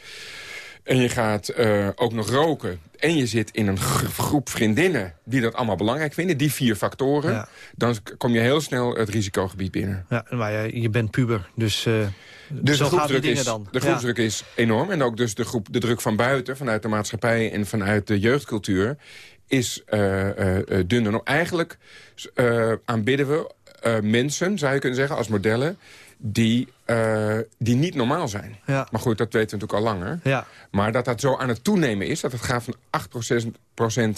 en je gaat ook nog roken... en je zit in een gr- groep vriendinnen die dat allemaal belangrijk vinden... die vier factoren, Ja. dan kom je heel snel het risicogebied binnen. Ja, maar ja, je bent puber, dus, Dus zo de groepsdruk, is, dan. de groepsdruk is enorm. En ook dus de, groep, de druk van buiten, vanuit de maatschappij... en vanuit de jeugdcultuur, is eh, dunner. Nou, eigenlijk eh, aanbidden we eh, mensen, zou je kunnen zeggen, als modellen... die, eh, die niet normaal zijn. Ja. Maar goed, dat weten we natuurlijk al langer. Ja. Maar dat dat zo aan het toenemen is... dat het gaat van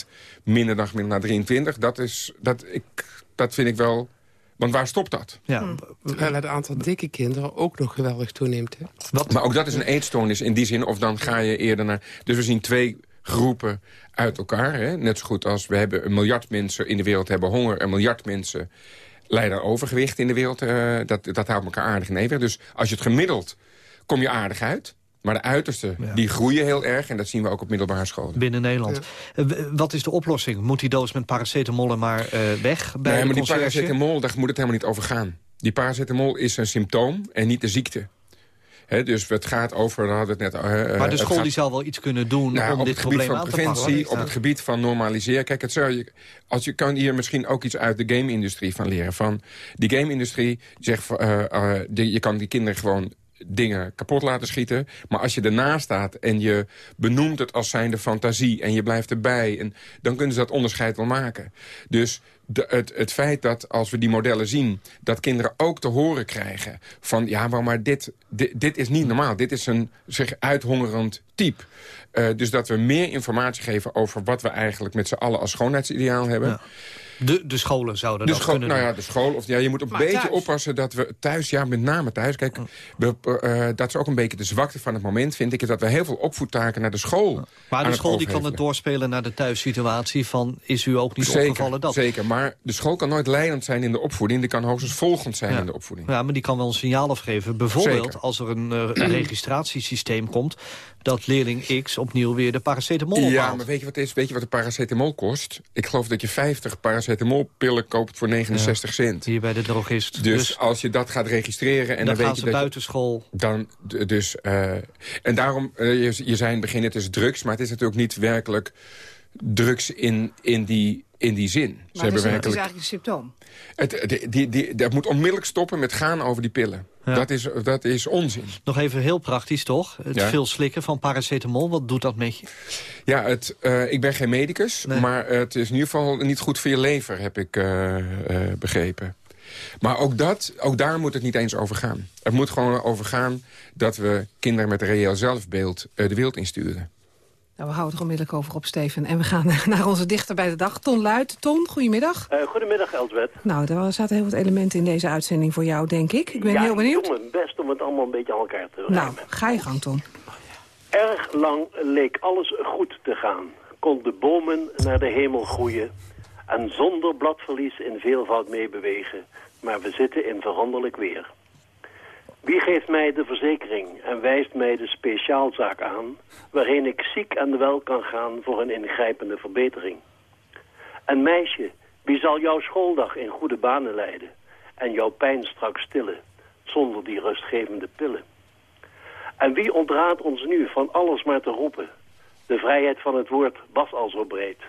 8% minder dan gemiddeld naar 23... dat, is, dat, ik, dat vind ik wel... Want waar stopt dat? Ja. Terwijl het aantal dikke kinderen ook nog geweldig toeneemt. Hè? Maar ook dat is een eetstoornis in die zin. Of dan ga je eerder naar... Dus we zien twee groepen uit elkaar. Hè? Net zo goed als we hebben een miljard mensen in de wereld hebben honger. Een miljard mensen lijden overgewicht in de wereld. eh, dat, dat houdt elkaar aardig in evenwicht. Dus als je het gemiddeld, kom je aardig uit. Maar de uiterste, die groeien heel erg. En dat zien we ook op middelbare scholen. Binnen Nederland. Eh, Wat is de oplossing? Moet die doos met paracetamol maar eh, weg bij nee, de maar die paracetamol, daar moet het helemaal niet over gaan. Die paracetamol is een symptoom en niet de ziekte. Hè, dus het gaat over, daar hadden we het net... eh, Maar de het school gaat- die zal wel iets kunnen doen Nou, om op dit het gebied probleem van aan te pakken. preventie, hoor. op het gebied van normaliseren. Kijk, het zou je, als je kan hier misschien ook iets uit de game-industrie van leren. Van die game-industrie zegt, van, je kan die kinderen gewoon dingen kapot laten schieten. Maar als je ernaast staat en je benoemt het als zijnde fantasie... en je blijft erbij, en, dan kunnen ze dat onderscheid wel maken. Dus de, het, het feit dat als we die modellen zien... dat kinderen ook te horen krijgen van... ja, maar, maar dit, dit, is niet normaal. Dit is een zich uithongerend type. Eh, dus dat we meer informatie geven over wat we eigenlijk met z'n allen als schoonheidsideaal hebben. De, de scholen zouden De dat school, kunnen nou doen. ja, de school. Of, ja, je moet een Maar beetje thuis? oppassen dat we thuis, ja, met name thuis. Kijk, we, eh, dat is ook een beetje de zwakte van het moment, vind ik. Is dat we heel veel opvoedtaken naar de school Maar de school die kan het doorspelen naar de thuissituatie van... is u ook niet Zeker, opgevallen dat? zeker. Maar de school kan nooit leidend zijn in de opvoeding. Die kan hoogstens volgend zijn in de opvoeding. Ja, maar die kan wel een signaal afgeven. Bijvoorbeeld Zeker. als er een eh, registratiesysteem komt... dat leerling X opnieuw weer de paracetamol Ja, ophaalt. maar weet je wat is? Weet je wat de paracetamol kost? Ik geloof dat je 50 paracetamolpillen koopt voor 69 cent. Hier bij de drogist. Dus, Dus- als je dat gaat registreren... en dan, dan, gaan weet je ze dat buitenschool... Dan, dus, eh, en daarom, eh, je, je zei in het begin, het is drugs... maar het is natuurlijk niet werkelijk drugs in, in, die, in die zin. Ze Maar het is, hebben het is werkelijk, eigenlijk een symptoom. het, die, die, die, dat moet onmiddellijk stoppen met gaan over die pillen. Dat, is, dat is onzin. Nog even heel praktisch, toch? Het Ja. veel slikken van paracetamol, wat doet dat met je? Ja, het, eh, ik ben geen medicus, maar het is in ieder geval niet goed voor je lever, heb ik eh, eh, begrepen. Maar ook, dat, ook daar moet het niet eens over gaan. Het moet gewoon over gaan dat we kinderen met een reëel zelfbeeld de wereld insturen. Nou, we houden er onmiddellijk over op, Steven. En we gaan naar onze dichter bij de dag, Ton Luit. Ton, goedemiddag. Eh, goedemiddag, Elsbeth. Nou, er zaten heel wat elementen in deze uitzending voor jou, denk ik. Ik ben ja, heel benieuwd. ik doe mijn best om het allemaal een beetje aan elkaar te Nou, rijmen. ga je gang, Ton. Erg lang leek alles goed te gaan. Kon de bomen naar de hemel groeien. En zonder bladverlies in veelvoud meebewegen. Maar we zitten in veranderlijk weer. Wie geeft mij de verzekering en wijst mij de speciaalzaak aan... waarin ik ziek en wel kan gaan voor een ingrijpende verbetering? En meisje, wie zal jouw schooldag in goede banen leiden... en jouw pijn straks stillen, zonder die rustgevende pillen? En wie ontraadt ons nu van alles maar te roepen? De vrijheid van het woord was al zo breed.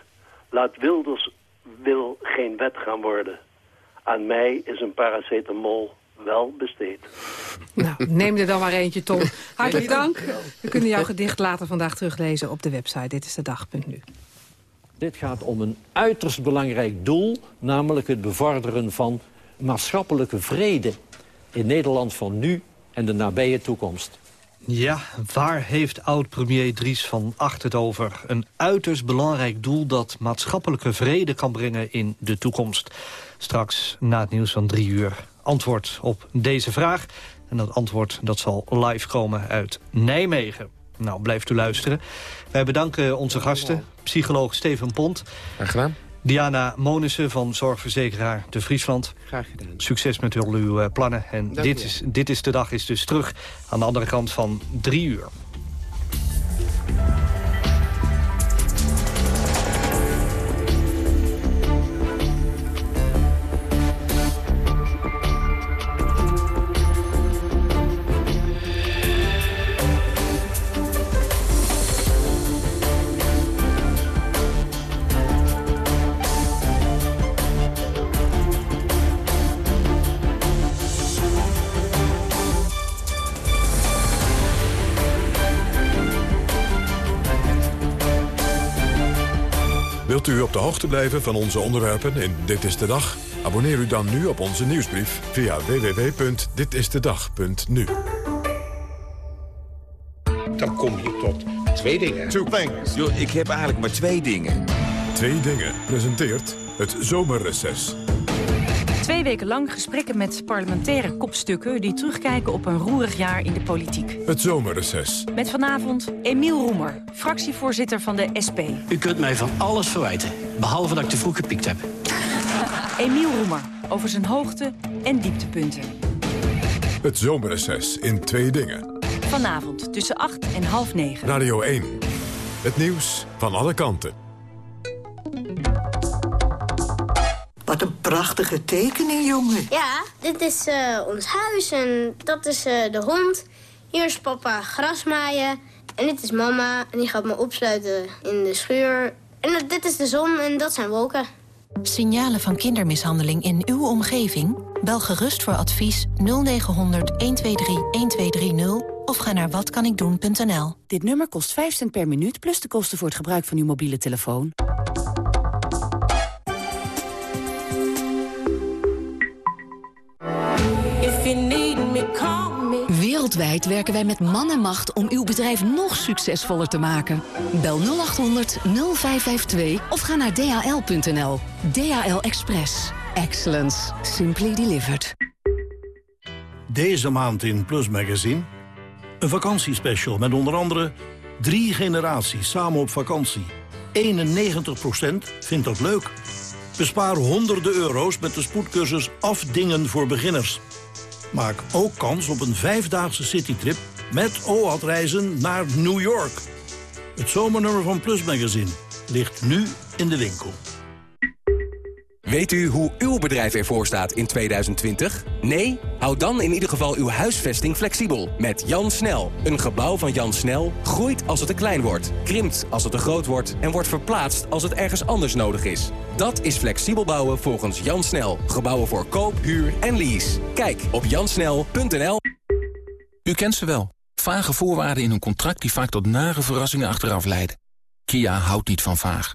Laat Wilders wil geen wet gaan worden. Aan mij is een paracetamol wel besteed. Nou, neem er dan maar eentje, Ton. Hartelijk dank. We kunnen jouw gedicht later vandaag teruglezen op de website. Dit is de dag.nu. Dit gaat om een uiterst belangrijk doel, namelijk het bevorderen van maatschappelijke vrede in Nederland van nu en de nabije toekomst. Ja, waar heeft oud-premier Dries van Acht het over? Een uiterst belangrijk doel dat maatschappelijke vrede kan brengen in de toekomst. Straks na het nieuws van drie uur antwoord op deze vraag. En dat antwoord dat zal live komen uit Nijmegen. Nou, blijft u luisteren. Wij bedanken onze gasten, psycholoog Steven Pont. Graag gedaan. Diana Monissen van zorgverzekeraar De Friesland. Graag gedaan. Succes met al uw eh, plannen. En Dank dit is, dit is de dag is dus terug aan de andere kant van drie uur. Hoogte blijven van onze onderwerpen in Dit is de Dag? Abonneer u dan nu op onze nieuwsbrief via www.ditistedag.nu. Dan kom je tot twee dingen. Two things. Yo, ik heb eigenlijk maar twee dingen. Twee dingen presenteert het zomerreces. Twee weken lang gesprekken met parlementaire kopstukken... die terugkijken op een roerig jaar in de politiek. Het zomerreces. Met vanavond Emiel Roemer, fractievoorzitter van de SP. U kunt mij van alles verwijten, behalve dat ik te vroeg gepiekt heb. Emiel Roemer over zijn hoogte- en dieptepunten. Het zomerreces in twee dingen. Vanavond tussen 8 en half 9. Radio 1. Het nieuws van alle kanten. Wat een prachtige tekening, jongen. Ja, dit is eh, ons huis en dat is eh, de hond. Hier is papa grasmaaien. En dit is mama en die gaat me opsluiten in de schuur. En dit is de zon en dat zijn wolken. Signalen van kindermishandeling in uw omgeving? Bel gerust voor advies 0900 123 1230 of ga naar watkanikdoen.nl. Dit nummer kost 5 cent per minuut plus de kosten voor het gebruik van uw mobiele telefoon. Wereldwijd werken wij met man en macht om uw bedrijf nog succesvoller te maken. Bel 0800 0552 of ga naar dhl.nl. DHL Express. Excellence. Simply delivered. Deze maand in Plus Magazine. Een vakantiespecial met onder andere drie generaties samen op vakantie. 91% vindt dat leuk. Bespaar honderden euro's met de spoedcursus Afdingen voor beginners. Maak ook kans op een vijfdaagse citytrip met OAT-reizen naar New York. Het zomernummer van Plus Magazine ligt nu in de winkel. Weet u hoe uw bedrijf ervoor staat in 2020? Nee? Houd dan in ieder geval uw huisvesting flexibel. Met Jan Snel. Een gebouw van Jan Snel groeit als het te klein wordt, krimpt als het te groot wordt en wordt verplaatst als het ergens anders nodig is. Dat is flexibel bouwen volgens Jan Snel. Gebouwen voor koop, huur en lease. Kijk op jansnel.nl. U kent ze wel. Vage voorwaarden in een contract die vaak tot nare verrassingen achteraf leiden. Kia houdt niet van vaag.